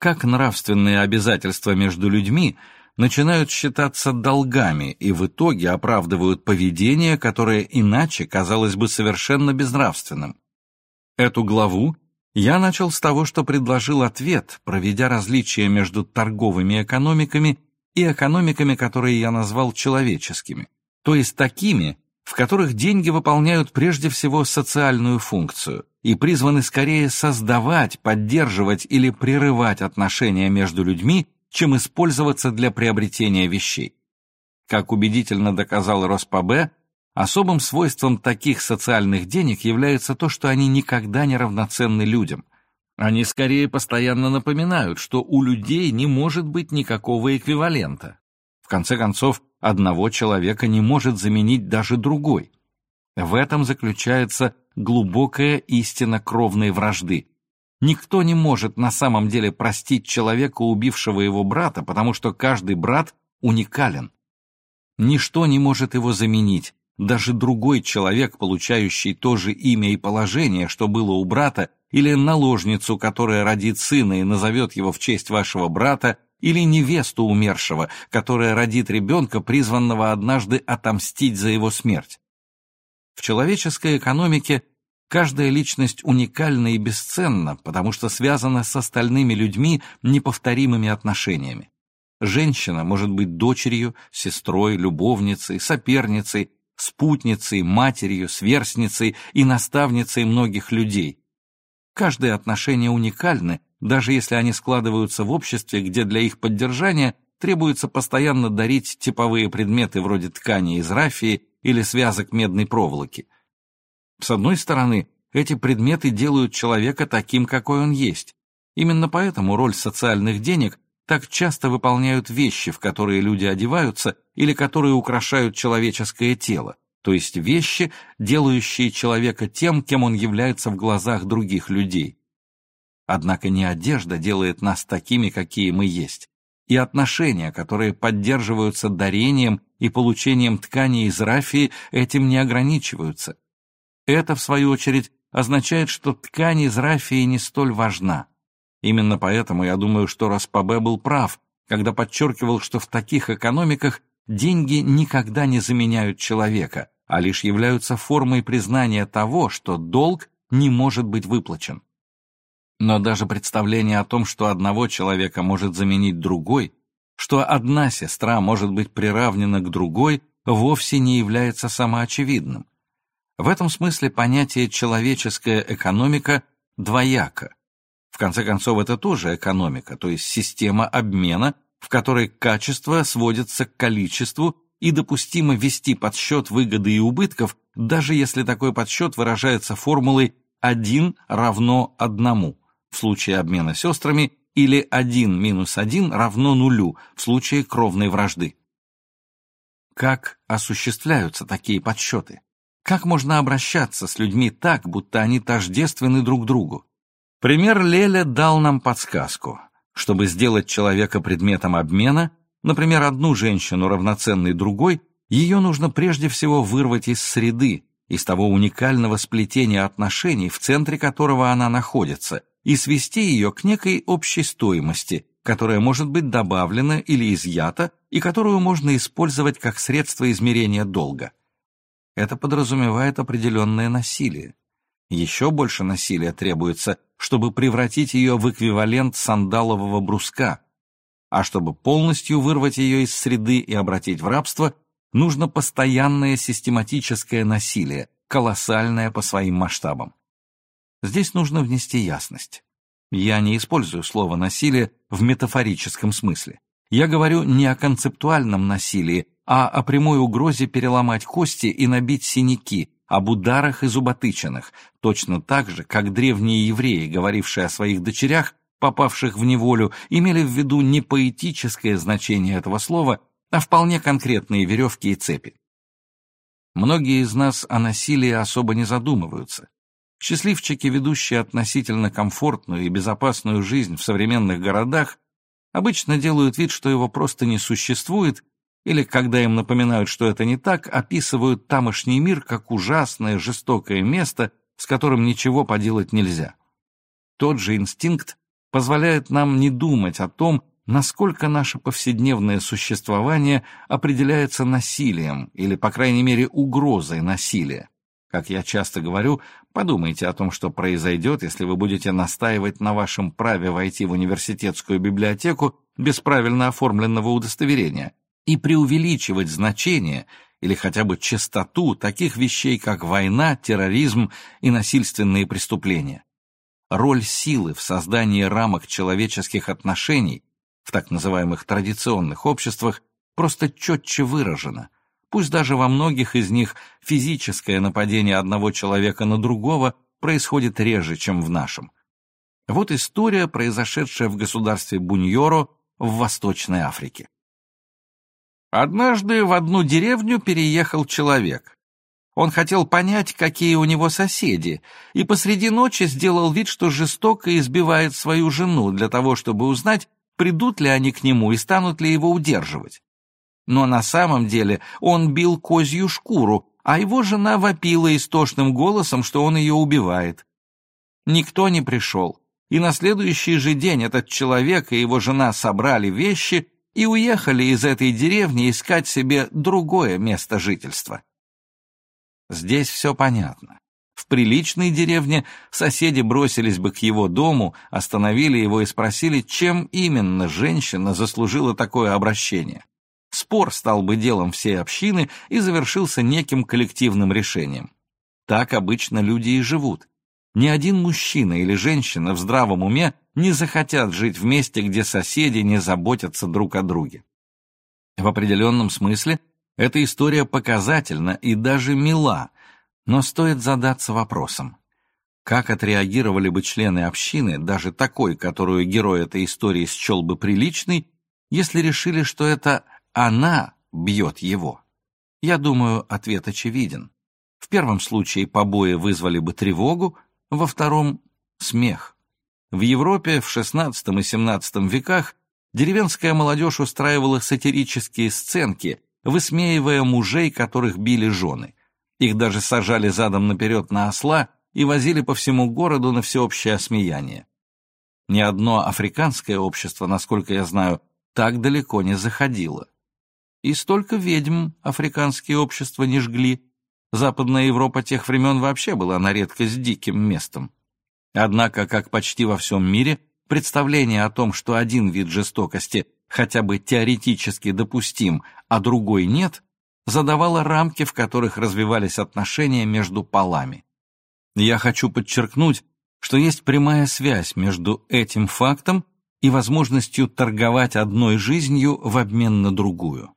как нравственные обязательства между людьми начинают считаться долгами и в итоге оправдывают поведение, которое иначе казалось бы совершенно безнравственным. Эту главу я начал с того, что предложил ответ, проведя различия между торговыми экономиками и экономиками, которые я назвал человеческими то есть такими, в которых деньги выполняют прежде всего социальную функцию и призваны скорее создавать, поддерживать или прерывать отношения между людьми, чем использоваться для приобретения вещей. Как убедительно доказал Роспабе, особым свойством таких социальных денег является то, что они никогда не равноценны людям. Они скорее постоянно напоминают, что у людей не может быть никакого эквивалента. Конце концов, Одного человека не может заменить даже другой. В этом заключается глубокая истина кровной вражды. Никто не может на самом деле простить человека, убившего его брата, потому что каждый брат уникален. Ничто не может его заменить. Даже другой человек, получающий то же имя и положение, что было у брата, или наложницу, которая родит сына и назовет его в честь вашего брата, или невесту умершего, которая родит ребенка, призванного однажды отомстить за его смерть. В человеческой экономике каждая личность уникальна и бесценна, потому что связана с остальными людьми неповторимыми отношениями. Женщина может быть дочерью, сестрой, любовницей, соперницей, спутницей, матерью, сверстницей и наставницей многих людей. Каждое отношение уникальны, даже если они складываются в обществе, где для их поддержания требуется постоянно дарить типовые предметы вроде ткани из рафии или связок медной проволоки. С одной стороны, эти предметы делают человека таким, какой он есть. Именно поэтому роль социальных денег так часто выполняют вещи, в которые люди одеваются или которые украшают человеческое тело, то есть вещи, делающие человека тем, кем он является в глазах других людей. Однако не одежда делает нас такими, какие мы есть, и отношения, которые поддерживаются дарением и получением ткани из рафии, этим не ограничиваются. Это, в свою очередь, означает, что ткань из рафии не столь важна. Именно поэтому я думаю, что Распабе был прав, когда подчеркивал, что в таких экономиках деньги никогда не заменяют человека, а лишь являются формой признания того, что долг не может быть выплачен. Но даже представление о том, что одного человека может заменить другой, что одна сестра может быть приравнена к другой, вовсе не является самоочевидным. В этом смысле понятие «человеческая экономика» двояко. В конце концов, это тоже экономика, то есть система обмена, в которой качество сводится к количеству и допустимо вести подсчет выгоды и убытков, даже если такой подсчет выражается формулой 1 равно 1 в случае обмена сестрами или 1 минус 1 равно нулю в случае кровной вражды. Как осуществляются такие подсчеты? Как можно обращаться с людьми так, будто они тождественны друг другу? Пример Леля дал нам подсказку. Чтобы сделать человека предметом обмена, например, одну женщину равноценной другой, ее нужно прежде всего вырвать из среды, из того уникального сплетения отношений, в центре которого она находится, и свести ее к некой общей стоимости, которая может быть добавлена или изъята и которую можно использовать как средство измерения долга. Это подразумевает определенное насилие. Еще больше насилия требуется, чтобы превратить ее в эквивалент сандалового бруска, а чтобы полностью вырвать ее из среды и обратить в рабство, нужно постоянное систематическое насилие, колоссальное по своим масштабам. Здесь нужно внести ясность. Я не использую слово «насилие» в метафорическом смысле. Я говорю не о концептуальном насилии, а о прямой угрозе переломать кости и набить синяки, об ударах и зуботычинах, точно так же, как древние евреи, говорившие о своих дочерях, попавших в неволю, имели в виду не поэтическое значение этого слова, а вполне конкретные веревки и цепи. Многие из нас о насилии особо не задумываются. Счастливчики, ведущие относительно комфортную и безопасную жизнь в современных городах, обычно делают вид, что его просто не существует, или, когда им напоминают, что это не так, описывают тамошний мир как ужасное, жестокое место, с которым ничего поделать нельзя. Тот же инстинкт позволяет нам не думать о том, насколько наше повседневное существование определяется насилием или, по крайней мере, угрозой насилия. Как я часто говорю, подумайте о том, что произойдет, если вы будете настаивать на вашем праве войти в университетскую библиотеку без правильно оформленного удостоверения и преувеличивать значение или хотя бы частоту таких вещей, как война, терроризм и насильственные преступления. Роль силы в создании рамок человеческих отношений в так называемых традиционных обществах просто четче выражена. Пусть даже во многих из них физическое нападение одного человека на другого происходит реже, чем в нашем. Вот история, произошедшая в государстве Буньоро в Восточной Африке. Однажды в одну деревню переехал человек. Он хотел понять, какие у него соседи, и посреди ночи сделал вид, что жестоко избивает свою жену для того, чтобы узнать, придут ли они к нему и станут ли его удерживать. Но на самом деле он бил козью шкуру, а его жена вопила истошным голосом, что он ее убивает. Никто не пришел, и на следующий же день этот человек и его жена собрали вещи и уехали из этой деревни искать себе другое место жительства. Здесь все понятно. В приличной деревне соседи бросились бы к его дому, остановили его и спросили, чем именно женщина заслужила такое обращение. Спор стал бы делом всей общины и завершился неким коллективным решением. Так обычно люди и живут. Ни один мужчина или женщина в здравом уме не захотят жить в месте, где соседи не заботятся друг о друге. В определенном смысле эта история показательна и даже мила, но стоит задаться вопросом, как отреагировали бы члены общины, даже такой, которую герой этой истории счел бы приличной, если решили, что это она бьет его? Я думаю, ответ очевиден. В первом случае побои вызвали бы тревогу, во втором — смех. В Европе в XVI и XVII веках деревенская молодежь устраивала сатирические сценки, высмеивая мужей, которых били жены. Их даже сажали задом наперед на осла и возили по всему городу на всеобщее осмеяние. Ни одно африканское общество, насколько я знаю, так далеко не заходило. И столько ведьм африканские общества не жгли. Западная Европа тех времен вообще была на редкость диким местом. Однако, как почти во всем мире, представление о том, что один вид жестокости хотя бы теоретически допустим, а другой нет, задавала рамки, в которых развивались отношения между полами. Я хочу подчеркнуть, что есть прямая связь между этим фактом и возможностью торговать одной жизнью в обмен на другую.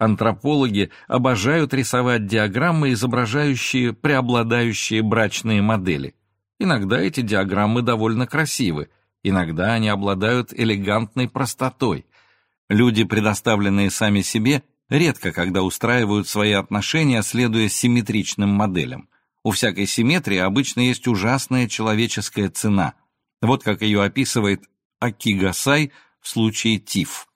Антропологи обожают рисовать диаграммы, изображающие преобладающие брачные модели. Иногда эти диаграммы довольно красивы, иногда они обладают элегантной простотой. Люди, предоставленные сами себе, редко когда устраивают свои отношения, следуя симметричным моделям. У всякой симметрии обычно есть ужасная человеческая цена. Вот как ее описывает Акигасай в случае ТИФ.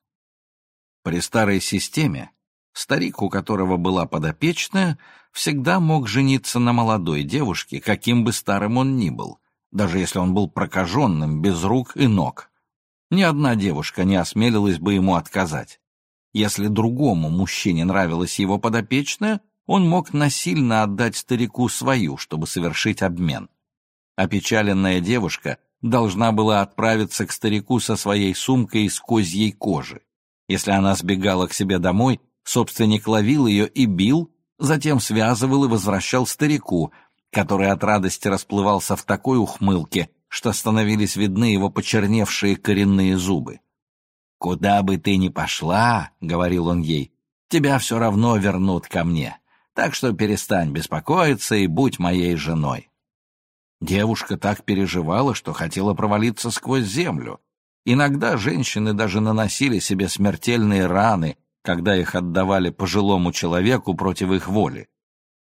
При старой системе старик, у которого была подопечная, всегда мог жениться на молодой девушке, каким бы старым он ни был, даже если он был прокаженным, без рук и ног. Ни одна девушка не осмелилась бы ему отказать. Если другому мужчине нравилась его подопечная, он мог насильно отдать старику свою, чтобы совершить обмен. Опечаленная девушка должна была отправиться к старику со своей сумкой из козьей кожи. Если она сбегала к себе домой, собственник ловил ее и бил, затем связывал и возвращал старику, который от радости расплывался в такой ухмылке, что становились видны его почерневшие коренные зубы. «Куда бы ты ни пошла, — говорил он ей, тебя все равно вернут ко мне, так что перестань беспокоиться и будь моей женой». Девушка так переживала, что хотела провалиться сквозь землю. Иногда женщины даже наносили себе смертельные раны, когда их отдавали пожилому человеку против их воли.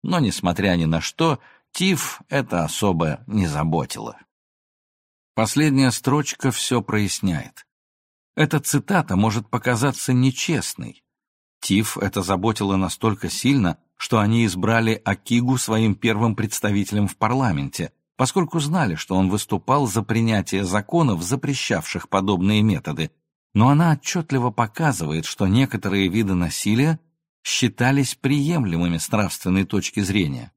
Но, несмотря ни на что, Тиф это особо не заботило. Последняя строчка все проясняет. Эта цитата может показаться нечестной. Тиф это заботило настолько сильно, что они избрали Акигу своим первым представителем в парламенте, поскольку знали, что он выступал за принятие законов, запрещавших подобные методы, но она отчетливо показывает, что некоторые виды насилия считались приемлемыми с нравственной точки зрения.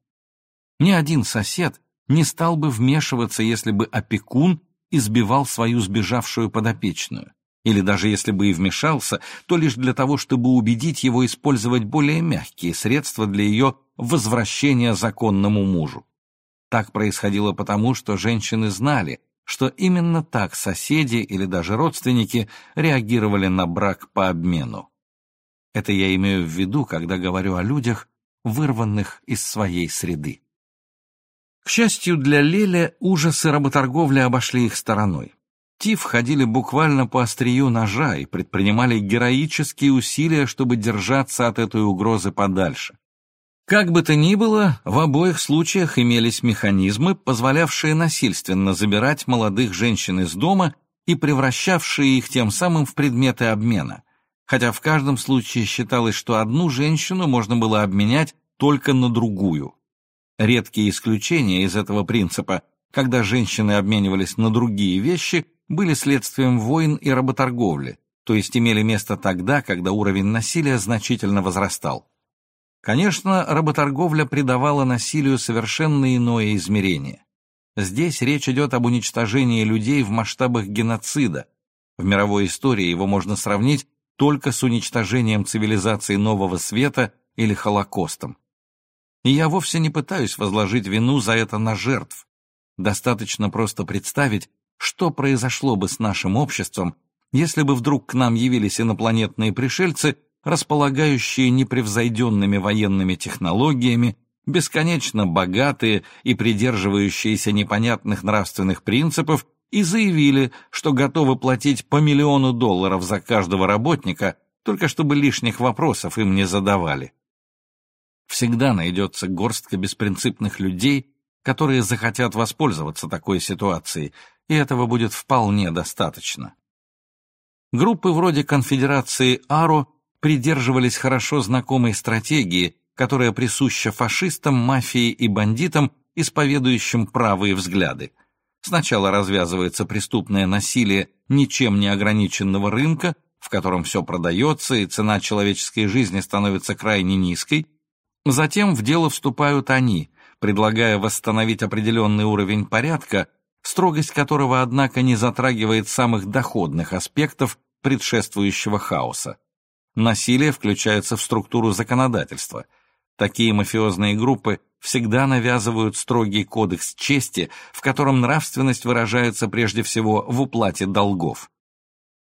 Ни один сосед не стал бы вмешиваться, если бы опекун избивал свою сбежавшую подопечную, или даже если бы и вмешался, то лишь для того, чтобы убедить его использовать более мягкие средства для ее возвращения законному мужу. Так происходило потому, что женщины знали, что именно так соседи или даже родственники реагировали на брак по обмену. Это я имею в виду, когда говорю о людях, вырванных из своей среды. К счастью для Леля, ужасы работорговли обошли их стороной. Тиф ходили буквально по острию ножа и предпринимали героические усилия, чтобы держаться от этой угрозы подальше. Как бы то ни было, в обоих случаях имелись механизмы, позволявшие насильственно забирать молодых женщин из дома и превращавшие их тем самым в предметы обмена, хотя в каждом случае считалось, что одну женщину можно было обменять только на другую. Редкие исключения из этого принципа, когда женщины обменивались на другие вещи, были следствием войн и работорговли, то есть имели место тогда, когда уровень насилия значительно возрастал. Конечно, работорговля придавала насилию совершенно иное измерение. Здесь речь идет об уничтожении людей в масштабах геноцида. В мировой истории его можно сравнить только с уничтожением цивилизации Нового Света или Холокостом. И я вовсе не пытаюсь возложить вину за это на жертв. Достаточно просто представить, что произошло бы с нашим обществом, если бы вдруг к нам явились инопланетные пришельцы располагающие непревзойденными военными технологиями, бесконечно богатые и придерживающиеся непонятных нравственных принципов, и заявили, что готовы платить по миллиону долларов за каждого работника, только чтобы лишних вопросов им не задавали. Всегда найдется горстка беспринципных людей, которые захотят воспользоваться такой ситуацией, и этого будет вполне достаточно. Группы вроде конфедерации АРО придерживались хорошо знакомой стратегии, которая присуща фашистам, мафии и бандитам, исповедующим правые взгляды. Сначала развязывается преступное насилие ничем не ограниченного рынка, в котором все продается и цена человеческой жизни становится крайне низкой, затем в дело вступают они, предлагая восстановить определенный уровень порядка, строгость которого, однако, не затрагивает самых доходных аспектов предшествующего хаоса. Насилие включается в структуру законодательства. Такие мафиозные группы всегда навязывают строгий кодекс чести, в котором нравственность выражается прежде всего в уплате долгов.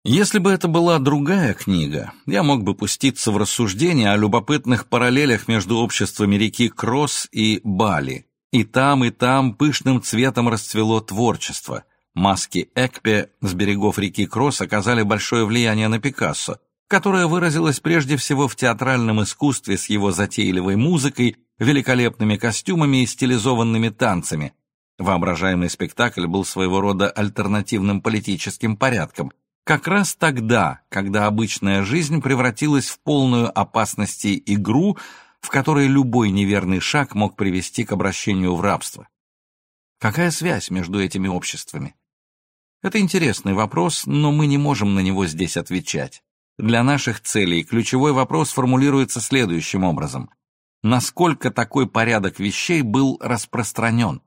Если бы это была другая книга, я мог бы пуститься в рассуждения о любопытных параллелях между обществами реки Кросс и Бали. И там, и там пышным цветом расцвело творчество. Маски Экпе с берегов реки Кросс оказали большое влияние на Пикассо, которая выразилась прежде всего в театральном искусстве с его затейливой музыкой, великолепными костюмами и стилизованными танцами. Воображаемый спектакль был своего рода альтернативным политическим порядком, как раз тогда, когда обычная жизнь превратилась в полную опасности игру, в которой любой неверный шаг мог привести к обращению в рабство. Какая связь между этими обществами? Это интересный вопрос, но мы не можем на него здесь отвечать. Для наших целей ключевой вопрос формулируется следующим образом. Насколько такой порядок вещей был распространен?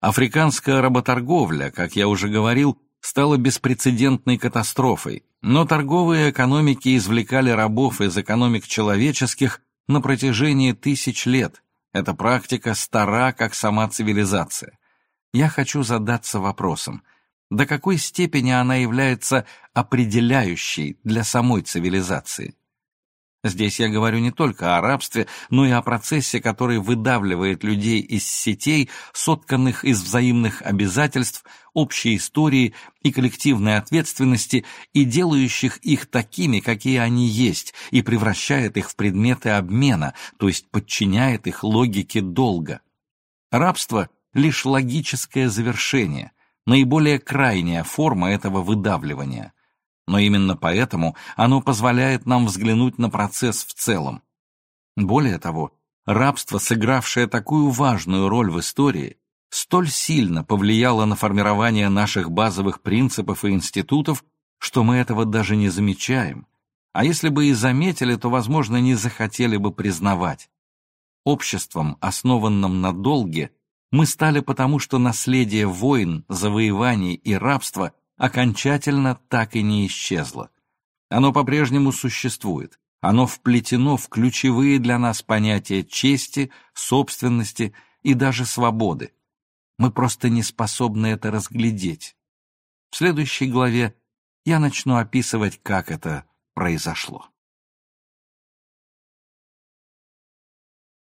Африканская работорговля, как я уже говорил, стала беспрецедентной катастрофой, но торговые экономики извлекали рабов из экономик человеческих на протяжении тысяч лет. Эта практика стара, как сама цивилизация. Я хочу задаться вопросом, до какой степени она является определяющей для самой цивилизации. Здесь я говорю не только о рабстве, но и о процессе, который выдавливает людей из сетей, сотканных из взаимных обязательств, общей истории и коллективной ответственности, и делающих их такими, какие они есть, и превращает их в предметы обмена, то есть подчиняет их логике долга. Рабство — лишь логическое завершение, наиболее крайняя форма этого выдавливания — но именно поэтому оно позволяет нам взглянуть на процесс в целом. Более того, рабство, сыгравшее такую важную роль в истории, столь сильно повлияло на формирование наших базовых принципов и институтов, что мы этого даже не замечаем, а если бы и заметили, то, возможно, не захотели бы признавать. Обществом, основанным на долге, мы стали потому, что наследие войн, завоеваний и рабства окончательно так и не исчезло. Оно по-прежнему существует, оно вплетено в ключевые для нас понятия чести, собственности и даже свободы. Мы просто не способны это разглядеть. В следующей главе я начну описывать, как это произошло.